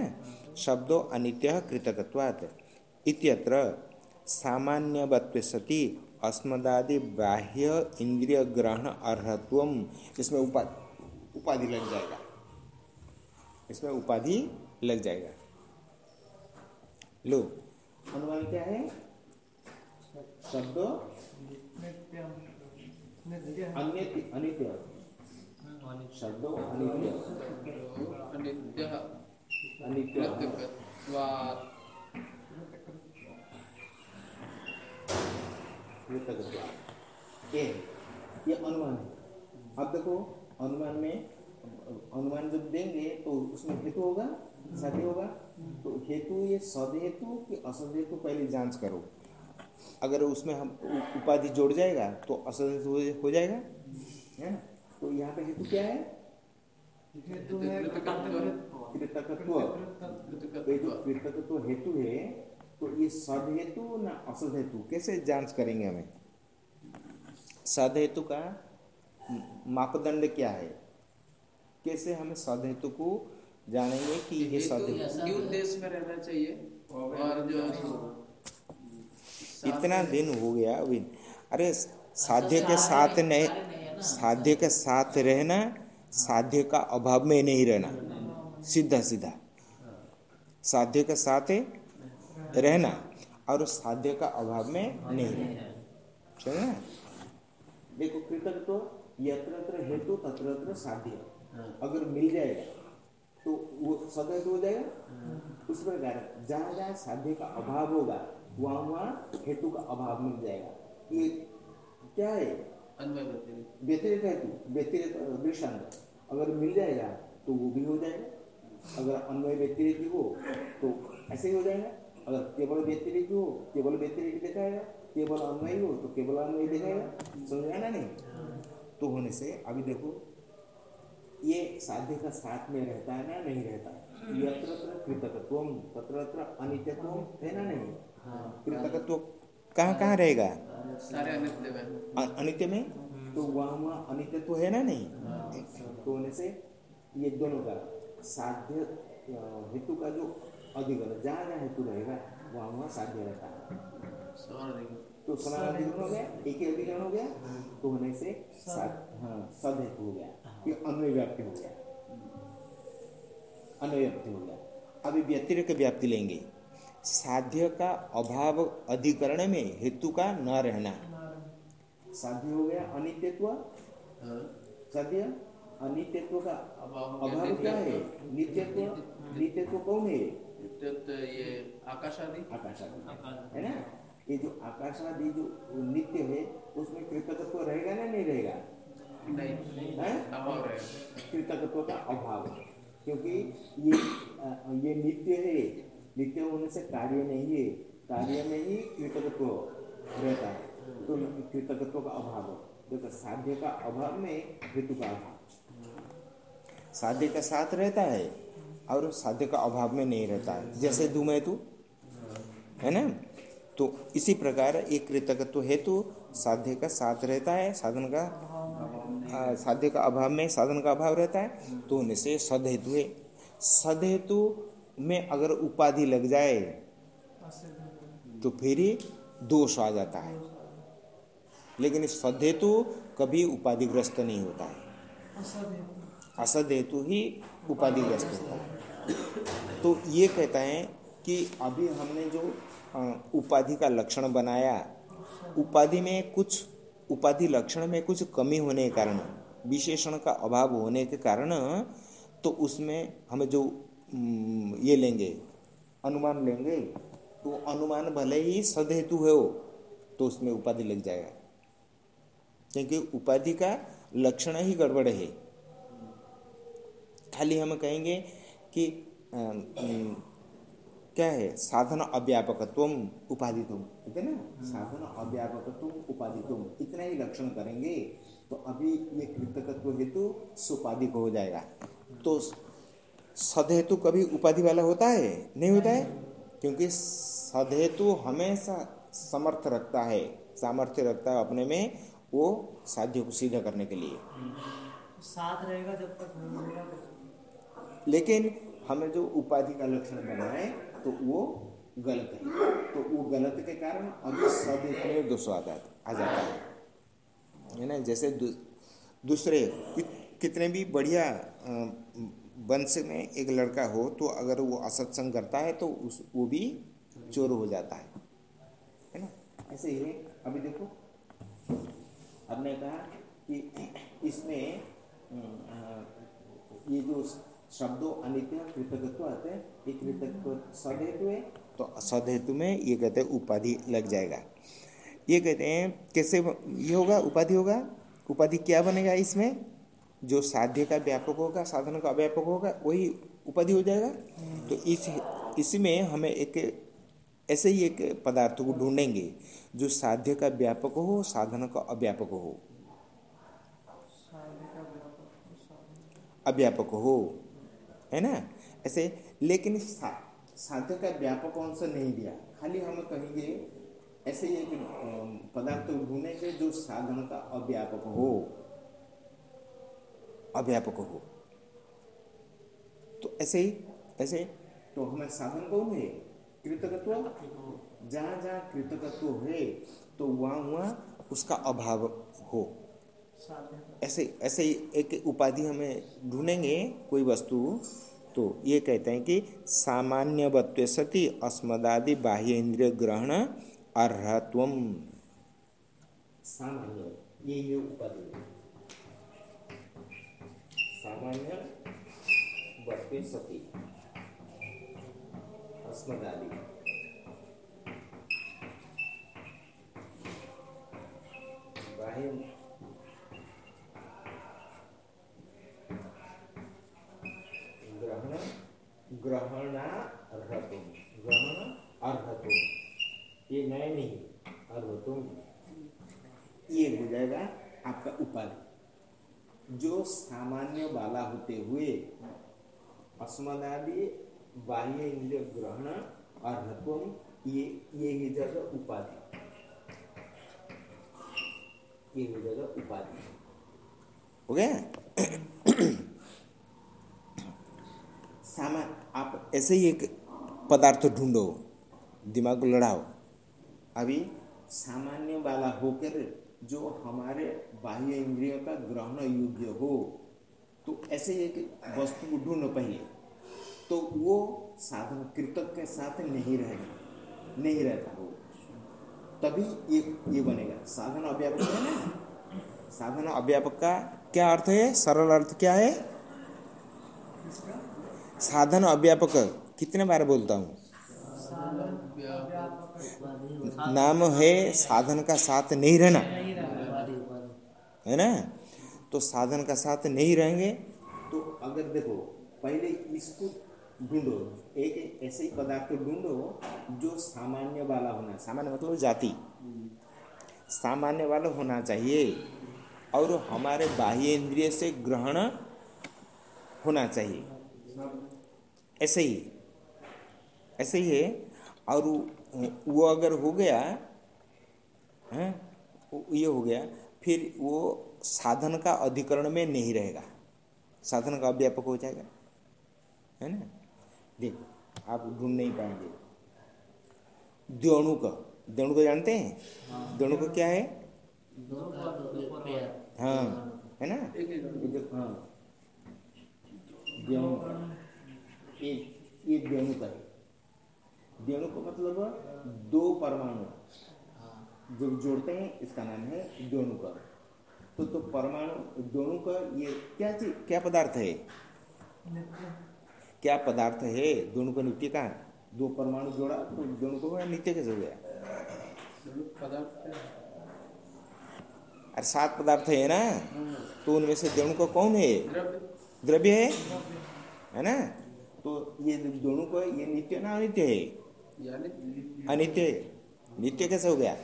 शब्दों अनित्य कृतकत्वात्। इत्यत्र सामान्यवत्व सती अस्मदादि बाह्य इंद्रिय ग्रहण अर्हत्व इसमें उपाधि उपाधि लग जाएगा। इसमें उपाधि लग जाएगा। लो अनुमान क्या है? शब्द अनित्य शब्द अनित्य। ये ये अनुमान है। अब देखो अनुमान में अनुमान जब देंगे तो उसमें हेतु होगा सदी होगा। तो हेतु ये सद हेतु कि असद हेतु पहले जाँच करो। अगर उसमें हम उपाधि जोड़ जाएगा तो असद हेतु हो जाएगा। है ना? तो यहाँ पे हेतु क्या है? हेतु है कृतकत्व हेतु है तो ये सद हेतु ना असद हेतु कैसे जाँच करेंगे हमें सद हेतु का मापदंड क्या है कैसे हमें सद हेतु को जानेंगे कि ये सद देश में रहना चाहिए और जो इतना दिन हो गया अभी अरे साध्य के साथ नहीं साध्य के साथ रहना साध्य का अभाव में नहीं रहना। सीधा सीधा। साध्य के साथ रहना और साध्य का अभाव में नहीं रहना। चल देखो कृतक तो यत्र हेतु तत्र साध्य। अगर मिल जाएगा तो वो सदैव हो जाएगा उस प्रकार जहाँ जहाँ साध्य का अभाव होगा, वहाँ वहाँ हेतु का अभाव मिल जाएगा। ये क्या है? व्यतिरिक हेतु व्यतिरिक दृष्टांत अगर मिल जाएगा तो वो भी हो जाएगा। अगर अन्वय व्यतिरिक हो तो ऐसे ही हो जाएगा। अगर केवल व्यतिरिक हो केवल व्यतिरिक दिखाएगा। केवल अन्वय हो तो केवल अन्वय दिखाएगा। समझ आना नहीं? तो होने से अभी देखो ये साध्य का साथ में रहता है ना नहीं रहता? यत्र कृतकत्व तत्र अनित्यत्व है ना नहीं? हाँ। कृतकत्व कहाँ कहाँ रहेगा? अनित्य में। तो वहाँ वहाँ अनित्य तो है ना नहीं? हाँ। तो होने से ये दोनों का साध्य हेतु का जो अधिकरण जहाँ जहाँ हेतु रहेगा वहाँ वहाँ साध्य रहता है। तो समान अधिकरण हो गया? एक ही अधिकरण हो गया? तो होने से हाँ सद हेतु हो गया। ये अन्वय व्याप्ति हो गया। अन्वय व्याप्ति हो गया। अभी व्यतिरिक व्याप्ति लेंगे। साध्य का अभाव अधिकरण में हेतु का न रहना। साध्य हो गया अनित्यत्व। हाँ। साध्य? अनित्यत्व का अभाव क्या है? नित्यत्व। नित्यत्व? कौन है? ये आकाशादि। आकाशादि। है ना? ये जो आकाशादि जो नित्य है उसमें कृतकत्व रहेगा ना नहीं रहेगा? कृतकत्व का अभाव क्योंकि ये ये नित्य है। नित्य होने से कार्य नहीं है, कार्य में ही कृतकत्व रहता है। तो कृतकत्व का अभाव देखो, साध्य का अभाव में हेतु का अभाव। साध्य का साथ रहता है और साध्य का अभाव में नहीं रहता है। जैसे धूम हेतु है ना? तो इसी प्रकार एक कृतकत्व हेतु साध्य का साथ रहता है, साधन का साध्य का अभाव में साधन का अभाव रहता है। तो होने से सद हेतु है। सद हेतु में अगर उपाधि लग जाए तो फिर ही दोष आ जाता है। लेकिन सद हेतु कभी उपाधिग्रस्त नहीं होता है। असद हेतु ही उपाधिग्रस्त होता है। तो ये कहता है कि अभी हमने जो उपाधि का लक्षण बनाया, उपाधि में कुछ, उपाधि लक्षण में कुछ कमी होने के कारण, विशेषण का अभाव होने के कारण तो उसमें हमें जो ये लेंगे। अनुमान लेंगे तो अनुमान भले ही सदहेतु है वो तो उसमें उपाधि लग जाएगा। क्योंकि उपाधि का लक्षण ही गड़बड़ है। खाली हम कहेंगे कि आ, क्या है? साधन अव्यापकत्व तुम ठीक है ना? साधन अव्यापकत्व तुम इतना ही लक्षण करेंगे तो अभी ये कृतकत्व हेतु सुपाधिक हो जाएगा। तो सदहेतु कभी उपाधि वाला होता है? नहीं होता है? क्योंकि सदहेतु हमेशा समर्थ रखता है। सामर्थ्य रखता है अपने में वो साध्य को सीधा करने के लिए। साथ रहेगा जब तक लेकिन हमें जो उपाधि का लक्षण बना है तो वो गलत है। तो वो गलत के कारण अभी सब इतने दोष आ जाता है है। ना? जैसे दूसरे कि, कितने भी बढ़िया वंश में एक लड़का हो तो अगर वो असत्संग करता है तो उस, वो भी चोर हो जाता है। है ना? ऐसे ही अभी देखो। हमने कहा कि इसमें ये जो शब्दों अनित्य, कृतकत्व आते हैं, ये कृतकत्व सदहेतु है। तो सदहेतु में ये कहते हैं उपाधि लग जाएगा। ये कहते हैं, कैसे ये होगा? उपाधि होगा? उपाधि क्या बनेगा इसमें? जो साध्य का व्यापक होगा साधन का अव्यापक होगा वही उपाधि हो जाएगा। तो इस इसमें हमें एक ऐसे ही एक पदार्थ को ढूंढेंगे जो साध्य का व्यापक हो साधन का अव्यापक हो। अव्यापक हो है ना? ऐसे लेकिन सा, साध्य का व्यापक अंश नहीं दिया? खाली हम कहेंगे ऐसे ही एक पदार्थ ढूंढेंगे जो साधन का अव्यापक हो। अव्यापक हो। तो ऐसे ही, ऐसे तो हमें साधन कौन है? कृतकत्व? जहाँ जहाँ कृतकत्व है तो वहाँ वहाँ उसका अभाव हो। ऐसे ऐसे ही एक उपाधि हमें ढूंढेंगे कोई वस्तु तो ये कहते हैं कि सामान्य बत्व सती अस्मदादि बाह्य इंद्रिय ग्रहण अर्हत्व सामान्य, ये ये उपाधि। सामान्य बत्व सती। अस्मदादि बाह्य ग्रहणार्हतुम ग्रहण अर्हतुम। ये नए नहीं, अर्हतुम। ये हो जाएगा आपका उपाधि। जो सामान्य वाला होते हुए, अस्मदादि, बाह्य इंद्रिय ग्रहण अर्हत्व ये ये ही जगह उपाधि। ये हो जाएगा उपाधि। हो गया? सामान, आप ऐसे ही एक पदार्थ ढूंढो, दिमाग को लड़ाओ। अभी सामान्य वाला होकर जो हमारे बाह्य इंद्रियों का ग्रहण योग्य हो तो ऐसे एक वस्तु को ढूंढो पहले तो वो साधन कृतक के साथ नहीं रहेगा नहीं रहता वो। तभी ये ये बनेगा। साधन अव्यापक है ना? साधन अव्यापक का क्या अर्थ है? सरल अर्थ क्या है? साधन अव्यापक। कितने बार बोलता हूँ। नाम है साधन का साथ नहीं रहना। है ना? तो साधन का साथ नहीं रहेंगे। तो अगर देखो, पहले इसको ढूंढो। एक ऐसे ही पदार्थ ढूंढो जो सामान्य वाला होना, सामान्य मतलब जाति। सामान्य वाला होना चाहिए। और हमारे बाह्य इंद्रिय से ग्रहण होना चाहिए। ऐसे ही। ऐसे ही है। और वो अगर हो गया, है ये हो गया फिर वो साधन का अधिकरण में नहीं रहेगा। साधन का अव्यापक हो जाएगा। है ना? देखो, आप ढूंढ नहीं पाएँगे। द्योणु का जानते हैं? हाँ। द्योणु का क्या है? हाँ है ना? हाँ ये द्वेणु का है। द्वेणु का मतलब दो परमाणु। जो जोड़ते हैं इसका नाम है का तो तो परमाणु दोनों का ये क्या चीज़ क्या पदार्थ है? क्या पदार्थ है? दोनों का नित्य का? दो परमाणु जोड़ा तो दोनों को नित्य कैसे हो। गया अरे सात पदार्थ है ना? तो उनमें से दोनों का कौन है? द्रव्य। है? है ना? तो ये दोनों को ये नित्य ना अनित्य है? अनित्य। नित्य कैसे हो गया?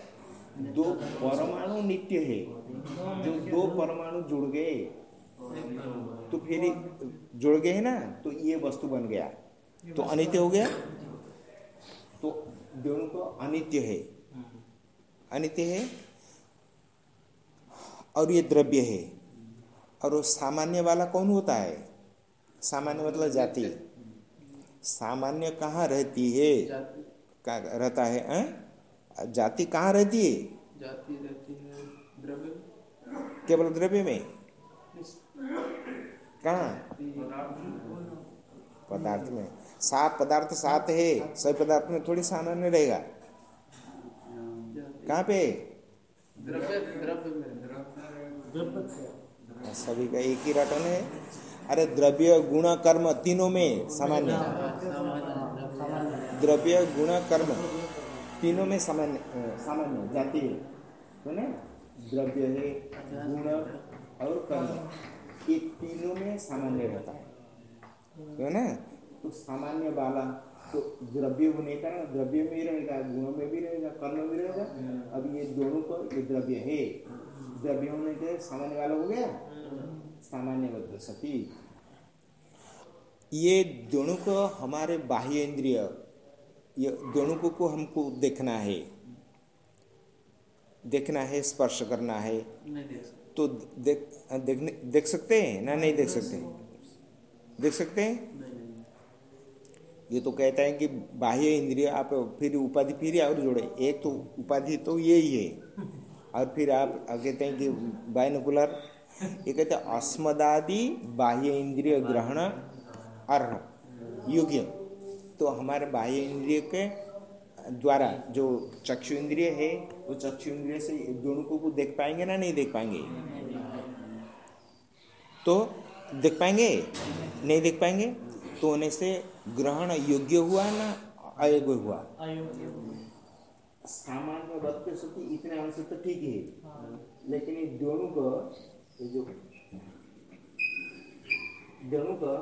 दो परमाणु नित्य है। जो दो परमाणु जुड़ गए तो फिर जुड़ गए ना तो ये वस्तु बन गया। तो अनित्य हो गया। तो दोनों को अनित्य है। अनित्य है और ये द्रव्य है। और वो सामान्य वाला कौन होता है? सामान्य मतलब जाति। सामान्य कहाँ रहती है? रहता है आ? जाति कहाँ रहती है? जाति रहती है द्रव्य। केवल द्रव्य में? कहाँ? पदार्थ में। सात पदार्थ सात है सभी पदार्थ में थोड़ी सामान्य रहेगा। कहाँ पे? द्रव्य द्रव्य सभी का एक ही रटन है। अरे द्रव्य गुण कर्म तीनों में सामान्य। द्रव्य गुण कर्म। तीनों में सामान्य सामान्य जाति है तो ना? द्रव्य है, गुण और कर्म। ये तीनों में सामान्य रहता है तो ना? तो सामान्य वाला तो द्रव्य होने का ना, द्रव्य में रहेगा, गुणों में भी रहेगा, कर्म में भी रहेगा। अब ये दोनों को ये द्रव्य है। द्रव्य होने के सामान्य वाला हो गया? सामान्य सती। ये दोनों को हमारे बाह्य इंद्रिय ये दोनों को, को हमको देखना है। देखना है स्पर्श करना है। तो देख देखने देख सकते हैं ना नहीं देख सकते? देख सकते हैं? ये तो कहता है कि बाह्य इंद्रिय आप फिर उपाधि फिर और जोड़े। एक तो उपाधि तो ये ही। है और फिर आप कहते हैं कि बायनकुलर ये कहते हैं अस्मदादि बाह्य इंद्रिय ग्रहण अर्ह। योग्य। तो हमारे बाह्य इंद्रिय के द्वारा जो चक्षु इंद्रिय है, वो चक्षु इंद्रिय से दोनों को देख पाएँगे ना नहीं देख पाएँगे? तो देख पाएँगे? नहीं देख पाएँगे? तो होने से ग्रहण योग्य हुआ ना अयोग्य हुआ? सामान्य बच्चे सती इतने अंश तो ठीक है लेकिन ये दोनों को जो दोनों को,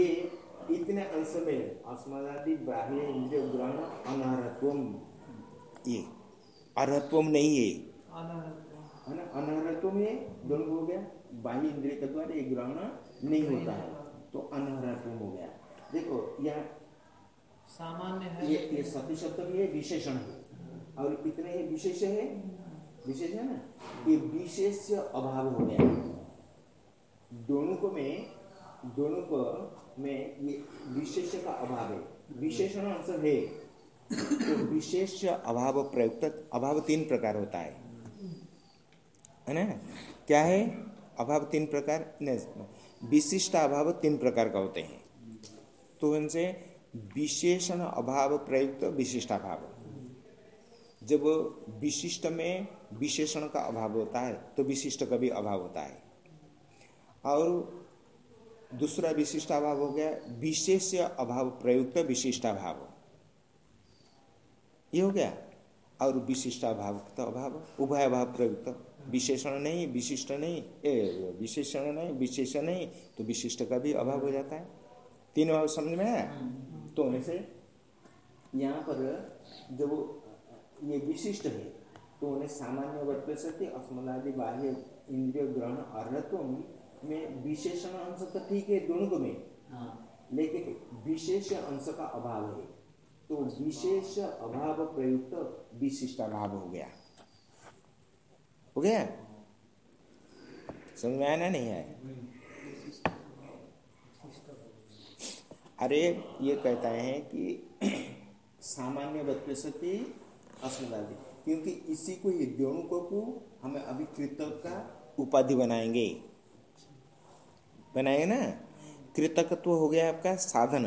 ये इतने अंश में अस्मदादि बाह्य इंद्रिय ग्रहण अनहरत्व ये। अर्हत्व नहीं है। है ना? अनहरत्व में दोनों हो गया। बाह्य इंद्रिय के द्वारा ये ग्रहण नहीं होता है। तो अनहरत्व हो गया। देखो यह सामान्य है। ये ये सती शब्द भी है विशेषण है। और कितने ये विशेष है? विशेष है ना? ये विशेष अभाव हो गया। दोनों को में दोनों को में ये विशेष का अभाव है। विशेषण अंश है। तो विशेष अभाव प्रयुक्त, अभाव तीन प्रकार होता है। है ना? क्या है? अभाव तीन प्रकार विशिष्ट अभाव तीन प्रकार का होते हैं। तो उनसे विशेषण अभाव प्रयुक्त विशिष्ट अभाव। जब विशिष्ट में विशेषण का अभाव होता है तो विशिष्ट का भी अभाव होता है। और दूसरा विशिष्ट अभाव हो गया, विशेष अभाव, प्रयुक्त विशिष्टाभाव ये हो गया। और विशिष्टाभाव का अभाव, उभय अभाव प्रयुक्त। विशेषण नहीं, विशिष्ट नहीं विशेषण नहीं विशेषण नहीं तो विशिष्ट का भी अभाव हो जाता है। तीन अभाव समझ में आया? तो ऐसे यहाँ पर जब ये विशिष्ट है तो उन्हें सामान्य वर्त सकते अस्मदादि बाह्य इंद्रिय ग्रहण अर्हत्व में विशेषण अंश तो ठीक है दोनों को में। हाँ। लेकिन विशेष अंश का अभाव है। तो विशेष अभाव प्रयुक्त विशिष्ट अभाव हो गया। हो गया? समझ में आया ना नहीं आया अरे ये कहता है कि सामान्य बदप्रसति अस्मदादि क्योंकि इसी को ही द्योणुकों को हमें अभी कृतक का उपाधि बनाएँगे। बनाएँगे ना? कृतकत्व हो गया आपका साधन।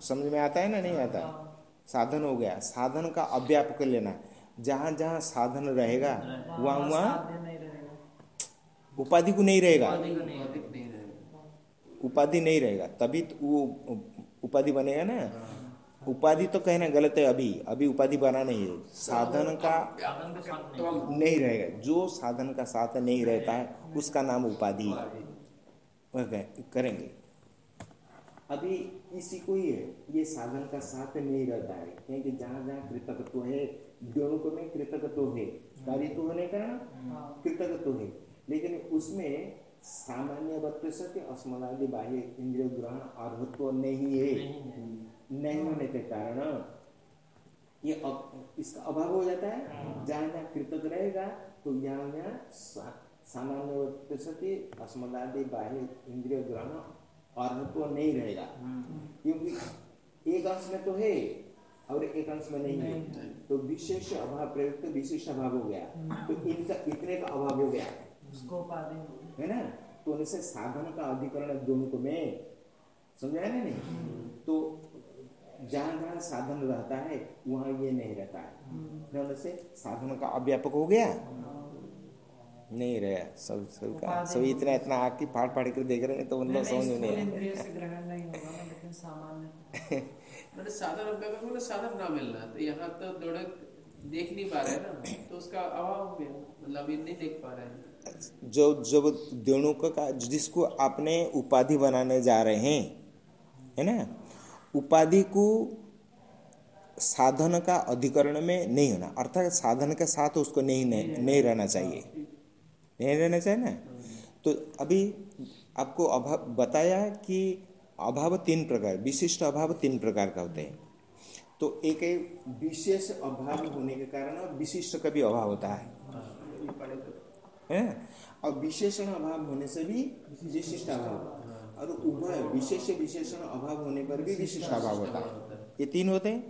समझ में आता है ना? नहीं आता? साधन हो गया। साधन का अभ्याप कर लेना। जहाँ जहाँ साधन रहेगा वहाँ वहाँ उपाधि को नहीं रहेगा। उपाधि नहीं रहेगा। तभी तो वो उपाधि बनेगा ना? उपाधि तो कहना गलत है अभी अभी उपाधि बना नहीं है। साधन का नहीं रहेगा। जो साधन का साथ नहीं रहता है, उसका नाम उपाधि करेंगे। अभी इसी को ही है। ये साधन का साथ नहीं रहता है। क्योंकि जहाँ जहाँ कृतकत्व है, दोनों को में कृतकत्व है। कार्य तो होने का कृतकत्व है। लेकिन उसमें सामान्य बत्तीसत्य अस्मदादि बाह्य इंद्रिय ग्रहण अर्हत्व नहीं है। नहीं होने के कारण। ये अब इसका अभाव हो जाता है। जहाँ जहाँ कृतक रहेगा तो यहाँ यहाँ सामान्य सती अस्मदादि बाह्य इंद्रिय ग्रहण अर्थ तो नहीं रहेगा। क्योंकि एक अंश में तो है और एक अंश में नहीं है। तो विशेष अभाव प्रयुक्त तो विशेष अभाव हो गया। तो इनका इतने का अभाव हो गया। है ना? तो उनसे साधन का अधिकरण दोनों को में समझाया ना नहीं? तो जहाँ जहाँ साधन रहता है वहाँ ये नहीं रहता है। से? साधन का अव्यापक हो गया? नहीं रहा सब सब का सब इतना इतना आग की फाड़ फाड़ कर देख रहे हैं तो उन लोग समझ नहीं मैंने साधन अव्यापक मतलब साधन ना मिलना तो यहाँ तो थोड़ा देख नहीं पा रहे ना तो उसका अभाव हो गया मतलब ये नहीं देख पा रहे हैं। जो जब दोनों का जिसको आपने उपाधि बनाने जा रहे हैं है ना? उपाधि को साधन का अधिकरण में नहीं होना अर्थात साधन के साथ उसको नहीं नहीं, नहीं रहना चाहिए। नहीं रहना चाहिए ना? तो अभी आपको अभाव बताया कि अभाव तीन प्रकार विशिष्ट अभाव तीन प्रकार का होते हैं। तो एक विशेष अभाव होने के कारण विशिष्ट का भी अभाव होता है। है और विशेषण अभाव होने से भी विशिष्ट अभाव। और उभय विशेष विशेषण अभाव होने पर भी विशिष्ट अभाव होता है। ये तीन होते हैं।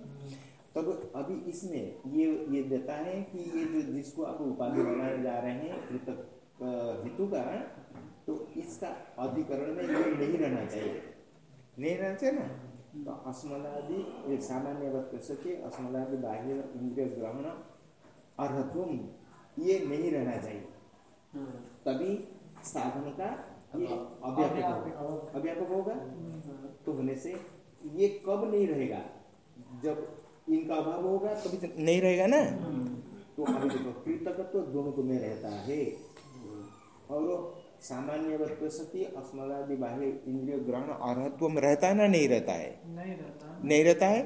तब अभी इसमें ये ये देता है कि ये जो जिसको आप उपाधि बनाने जा रहे हैं कृतक हेतु का तो इसका अधिकरण में ये नहीं रहना चाहिए। नहीं रहना चाहिए ना? तो अस्मदादि एक सामान्य वक्त सके अस्मदादि बाह्य इंद्रिय ग्रहण अर्हत्व ये नहीं रहना चाहिए। तभी साधन का अव्यापक होगा? तो होने से ये कब नहीं रहेगा? जब इनका अभाव होगा तभी तो नहीं रहेगा ना? तो अभी देखो कृतक तो दोनों को में रहता है। और सामान्य सती अस्मदादि बाह्य इंद्रिय ग्रहण अर्हत्व में रहता है ना नहीं रहता है? नहीं रहता। नहीं रहता है?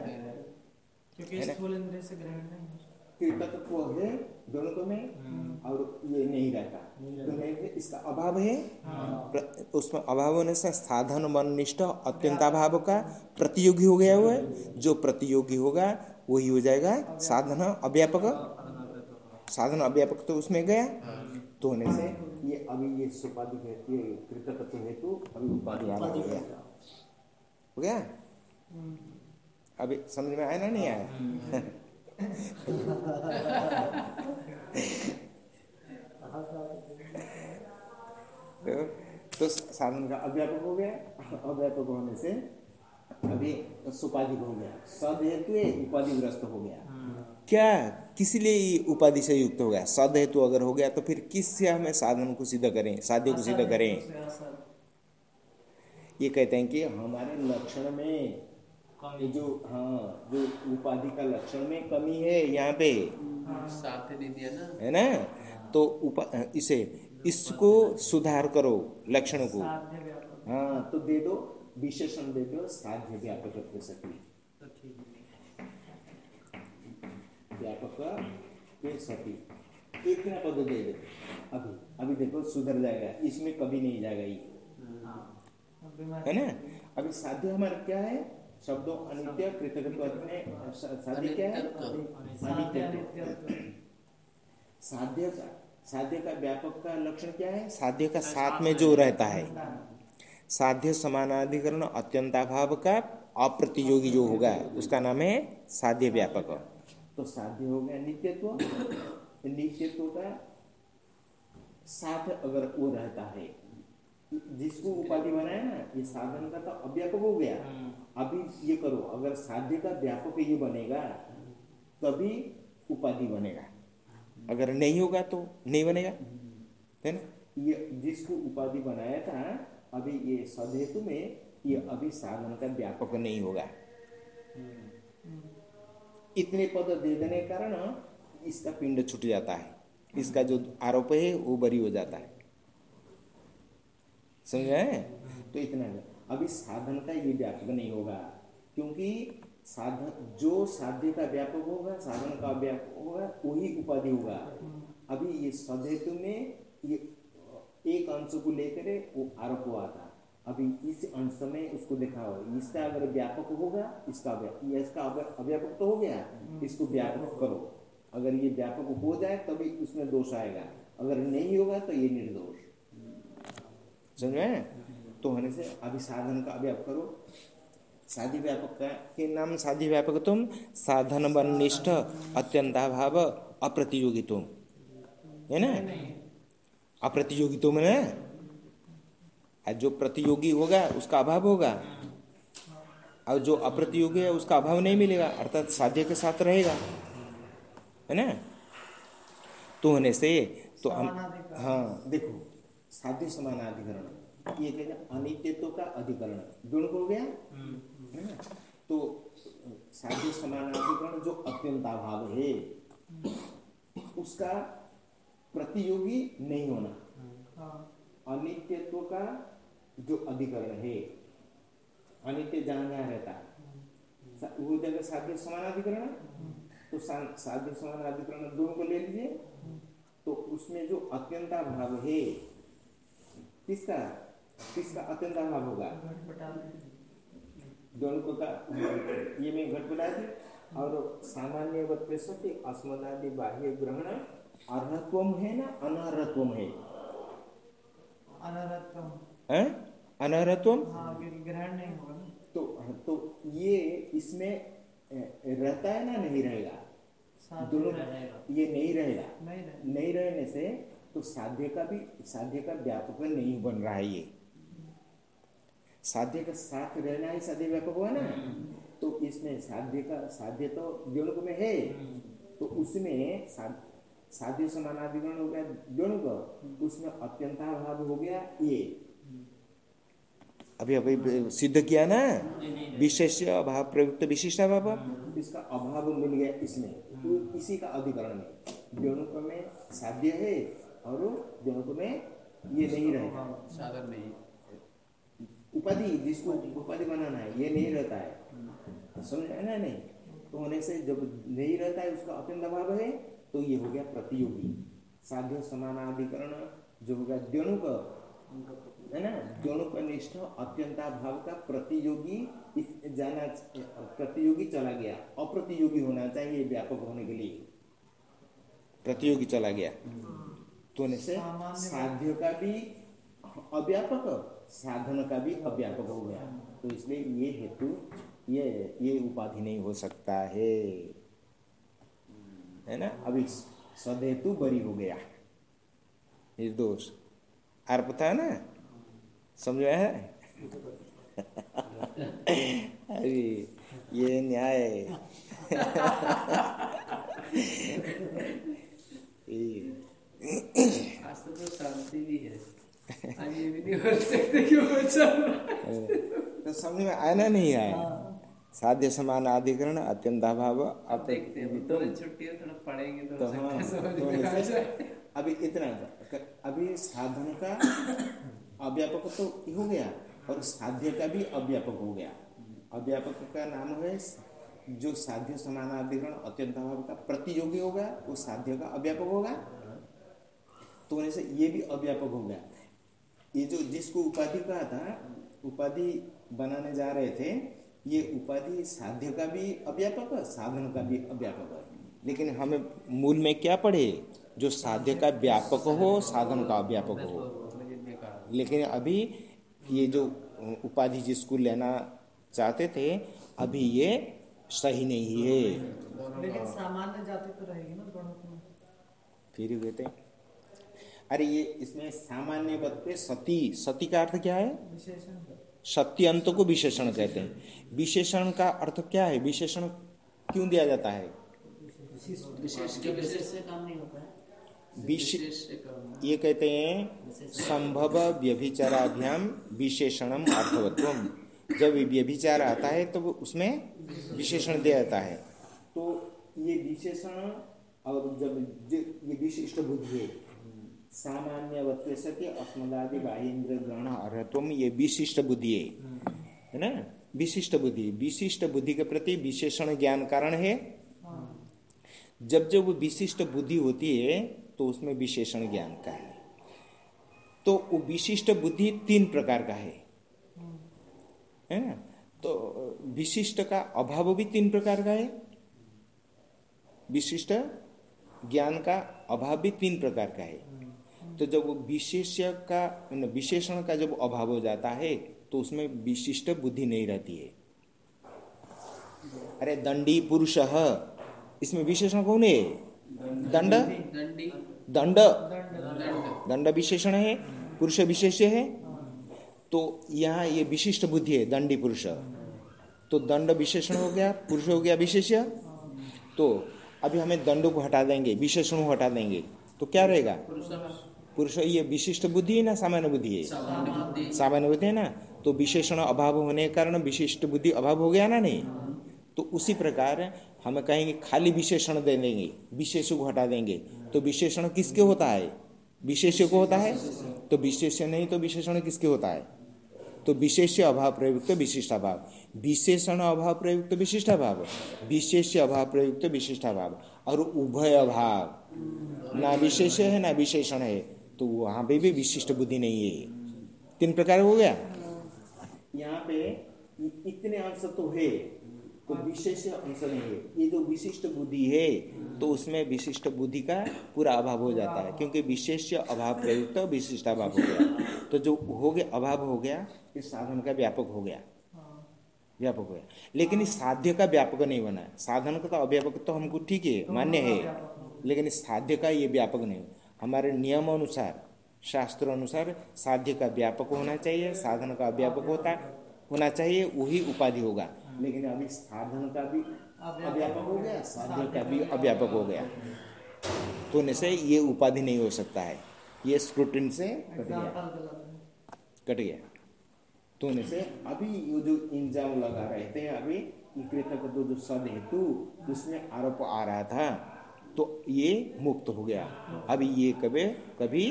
क्योंकि स्थूल इंद्रिय से ग्रहण नहीं कृतत्व है दोनों को में हम्म। और ये नहीं रहता। तो इसका अभाव है। हाँ। उसमें अभाव होने से साधन मन निष्ठ अत्यंत अभाव का प्रतियोगी हो गया हुआ है। जो प्रतियोगी होगा वही हो जाएगा साधन अव्यापक। साधन अव्यापक तो उसमें गया। तो होने से ये अभी ये सुपाधि ये कृतत्व हेतु अभी उपाधि हो गया। हो गया? हम्म। अभी समझ में आया ना नहीं आया? हम्म। तो, तो साधन का अव्यापक हो गया अव्यापक होने से अभी सुपाधिक हो गया। सद हेतु उपाधि ग्रस्त हो गया। क्या किस लिए उपाधि से युक्त हो गया? सद हेतु अगर हो गया तो फिर किस से हमें साधन को सिद्ध करें साध्य को सिद्ध करें? ये कहते हैं कि हमारे लक्षण में ये जो हाँ जो उपाधि का लक्षण में कमी है यहाँ पे। साथ दे दिया ना? है ना? तो उपा इसे इसको सुधार करो लक्षण को। हाँ तो दे दो विशेषण दे दो साध्य व्यापक सती व्यापक के सती इतना पद दे दो। अभी अभी देखो सुधर जाएगा। इसमें कभी नहीं जाएगा ये। हाँ। है ना? अभी साध्य हमारा क्या है? शब्दों अनित्य कृतज्ञत्व साध्य क्या है अनित्य साध्य का साध्य का व्यापक का लक्षण क्या है? साध्य का साथ में जो रहता है। साध्य समानाधिकरण अत्यंताभाव का अप्रतियोगी जो होगा उसका नाम है साध्य व्यापक। तो साध्य हो गया नित्यत्व। नित्यत्व का साथ अगर वो रहता है जिसको उपाधि बनाया ना ये साधन का तो अव्यापक हो गया। हम्म। अभी ये करो अगर साध्य का व्यापक ये बनेगा तभी उपाधि बनेगा। अगर नहीं होगा तो नहीं बनेगा है ना? ये जिसको उपाधि बनाया था अभी ये सदहेतु में ये अभी साधन का व्यापक नहीं होगा। इतने पद दे देने कारण इसका पिंड छूट जाता है। इसका जो आरोप है वो बरी हो जाता है। समझ तो इतना है। अभी साधन का ये व्यापक नहीं होगा, क्योंकि साधन, जो साध्य का व्यापक होगा, साधन का व्यापक होगा, वही उपाधि होगा। अभी ये सदैतु में ये एक अंश को लेकर वो आरोप हुआ था। अभी इस अंश में उसको देखा हो, इसका अगर व्यापक होगा, इसका इसका अव्यापक तो हो गया, इसको व्यापक करो। अगर ये व्यापक हो जाए, तभी उसमें दोष आएगा। अगर नहीं होगा तो ये निर्दोष। समझ में तो होने से अभी साधन का अभी आप करो। साधि व्यापक का के नाम साधि व्यापक तुम? साधन वनिष्ठ अत्यंताभाव अप्रतियोगी तुम है ना? अप्रतियोगी तुम है? जो प्रतियोगी होगा उसका अभाव होगा। और जो अप्रतियोगी है उसका अभाव नहीं मिलेगा। अर्थात साध्य के साथ रहेगा। है ना? तो होने से तो हम हाँ देखो। साध्य समानाधिकरण ये कहते अनित्यत्व का अधिकरण। गुण हो गया? है ना? तो साध्य समानाधिकरण जो अत्यंताभाव है, उसका प्रतियोगी नहीं होना। अनित्यत्व का जो अधिकरण है, अनित्य जहाँ जहाँ रहता है वो जगह साध्य समानाधिकरण तो साध्य समानाधिकरण दोनों को ले लीजिए। तो उसमें जो अत्यंता भाव है किसका किसका अत्यंता भाव होगा दोनों को का ये में घट दी और सामान्य सत्य अस्मदादि बाह्य ग्रहण अर्हत्व है ना अनर्हत्व है हाँ, ग्रहण नहीं होगा तो तो ये इसमें रहता है ना नहीं रहेगा दोनों ये नहीं रहेगा नहीं, रहे। नहीं रहने से तो साध्य का भी, साध्य का व्यापक नहीं बन रहा है ये। साध्य का साथ रहना ही साध्य व्यापक हुआ ना। तो इसमें साध्य का, साध्य तो द्योणुक में है। तो उसमें साध्य समानाधिकरण हो गया द्योणुक उसमें अत्यंताभाव हो गया ये। अभी अभी सिद्ध किया ना? विशेष अभाव प्रयुक्त विशिष्ट अभाव? इसका अभाव मिल गया इसमें। तो इसी का अधिकरण में द्योणुक में साध्य है और द्योणुक में ये नहीं रहेगा साधन नहीं। उपाधि जिसको उपाधि बनाना है ये नहीं रहता है। समझ ना नहीं? तो होने से जब नहीं रहता है उसका अत्यंत अभाव है तो ये हो गया प्रतियोगी। साध्य समानाधिकरण जो हो गया द्योणुक। है ना? दोनों का निष्ठ अत्यंता भाव का प्रतियोगी जाना प्रतियोगी चला गया। अप्रतियोगी होना चाहिए व्यापक होने के लिए। प्रतियोगी चला गया। तो से साध्य का भी अव्यापक साधन का भी अव्यापक हो गया। तो इसलिए ये हेतु ये ये उपाधि नहीं हो सकता है। है ना? अभी सदहेतु बरी हो गया। निर्दोष। आर पता है ना? समझ में है? अरे ये न्याय। आज तो, शांति भी है भी नहीं हो सकते क्यों तो समझ में आया ना नहीं आया साध्य समान अधिकरण अत्यंताभाव अब देखते हैं तो छुट्टी थोड़ा पढ़ेंगे तो, तो हाँ तो अभी इतना अभी साधन का अव्यापक तो हो गया और साध्य का भी अव्यापक हो गया अव्यापक का नाम है जो साध्य समानाधिकरण अत्यंत अभाव का प्रतियोगी होगा वो साध्य का अव्यापक होगा तो होने से ये भी अव्यापक हो। गया ये जो जिसको उपाधि कहा था उपाधि बनाने जा रहे थे ये उपाधि साध्य का भी अव्यापक है साधन का भी अव्यापक है। लेकिन हमें मूल में क्या पढ़े? जो साध्य का व्यापक हो साधन का अव्यापक हो। लेकिन अभी ये जो उपाधि जिसको लेना चाहते थे अभी ये सही नहीं है। लेकिन सामान्य जाति तो रहेगी ना दोनों फिर कहते अरे ये इसमें सामान्य बदते सती सती का अर्थ क्या है? सत्य अंत को विशेषण कहते हैं। विशेषण का अर्थ क्या है? विशेषण क्यों दिया जाता है? विशेष से काम नहीं है। ये कहते हैं संभव व्यभिचाराभ्याम विशेषणम अर्थवत्व जब व्यभिचार आता है तो उसमें विशेषण दिया जाता है। तो ये विशेषण और जब ये विशिष्ट बुद्धि है सामान्य अस्मदादि बाह्य ग्रहण अर्हत्व ये विशिष्ट बुद्धि है। है ना? विशिष्ट बुद्धि। विशिष्ट बुद्धि के प्रति विशेषण ज्ञान कारण है। जब जब विशिष्ट बुद्धि होती है तो उसमें विशेषण ज्ञान का है। तो वो विशिष्ट बुद्धि तीन प्रकार का है। है ना? तो विशिष्ट का अभाव भी तीन प्रकार का है। विशिष्ट ज्ञान का अभाव भी तीन प्रकार का है। तो जब विशेष्य का विशेषण का जब अभाव हो जाता है तो उसमें विशिष्ट बुद्धि नहीं रहती है। अरे दंडी पुरुष इसमें विशेषण कौन है? दंड? दंड। दंड विशेषण है, पुरुष विशेष है तो यहाँ ये विशिष्ट बुद्धि है, दंडी पुरुष। तो दंड विशेषण हो गया, पुरुष हो गया विशेष्य। तो अभी हमें दंडों को हटा देंगे, विशेषण को हटा देंगे तो क्या रहेगा? पुरुष ये विशिष्ट बुद्धि है ना, सामान्य बुद्धि है? सामान्य बुद्धि है ना? तो विशेषण अभाव होने के कारण विशिष्ट बुद्धि अभाव हो गया ना नहीं? तो उसी प्रकार हम कहेंगे खाली विशेषण दे देंगे, विशेष को हटा देंगे। तो विशेषण किसके होता है? विशेष को होता है? तो विशेष नहीं तो विशेषण किसके होता है? तो विशेष अभाव प्रयुक्त विशिष्ट अभाव। विशेषण अभाव प्रयुक्त विशिष्ट अभाव। विशेष अभाव प्रयुक्त विशिष्ट अभाव। और उभय अभाव। ना विशेष है, ना विशेषण है। तो वहाँ पे भी विशिष्ट बुद्धि नहीं है। तीन प्रकार हो गया? यहाँ पे इतने अंश तो है तो विशेष अंश नहीं है। ये जो विशिष्ट बुद्धि है तो उसमें विशिष्ट बुद्धि का पूरा अभाव हो जाता है, क्योंकि विशेष अभाव प्रयुक्त विशिष्ट अभाव हो गया। तो जो हो गया, अभाव हो गया इस साधन का व्यापक हो गया। व्यापक हो गया। लेकिन इस साध्य का व्यापक नहीं बना साधन का तो अव्यापक तो हमको ठीक है, मान्य है, लेकिन साध्य का ये व्यापक नहीं। हमारे नियम अनुसार शास्त्र अनुसार साध्य का व्यापक होना चाहिए, साधन का व्यापक होता, होना चाहिए, वही उपाधि होगा। लेकिन अभी साधन का भी अव्यापक हो गया, साध्य का भी अव्यापक हो गया। तो से ये उपाधि नहीं हो सकता है। ये स्क्रूटिन से कट गया। कट गया। तो से अभी ये जो इंजाम लगा रहे थे, अभी कृतक जो सद हेतु, उसमें आरोप आ रहा था। तो ये मुक्त हो गया। अब ये कभी कभी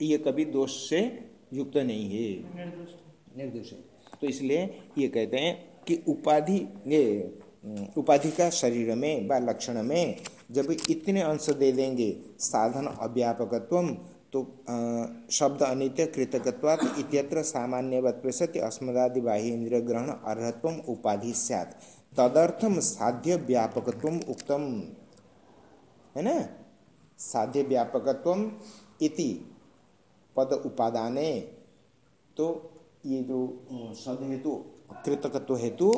ये कभी दोष से युक्त नहीं है। निर्दोष है। तो इसलिए ये कहते हैं कि उपाधि ये उपाधि का शरीर में व लक्षण में जब इतने अंश दे देंगे साधन अव्यापकत्व तो शब्द अनित्य कृतकत्वात् इत्यत्र सामान्यवत प्रसति अस्मदादि बाह्य इंद्रिय ग्रहण अर्हत्व उपाधि सैत तदर्थम साध्य व्यापकत्व उक्तम। है ना? साध्य व्यापकत्व इति पद उपादाने तो ये जो सद हेतु कृतकत्व हेतु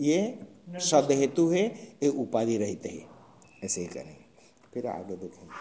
ये सद हेतु है, ये उपाधि रहते है। ऐसे ही करेंगे। फिर आगे देखेंगे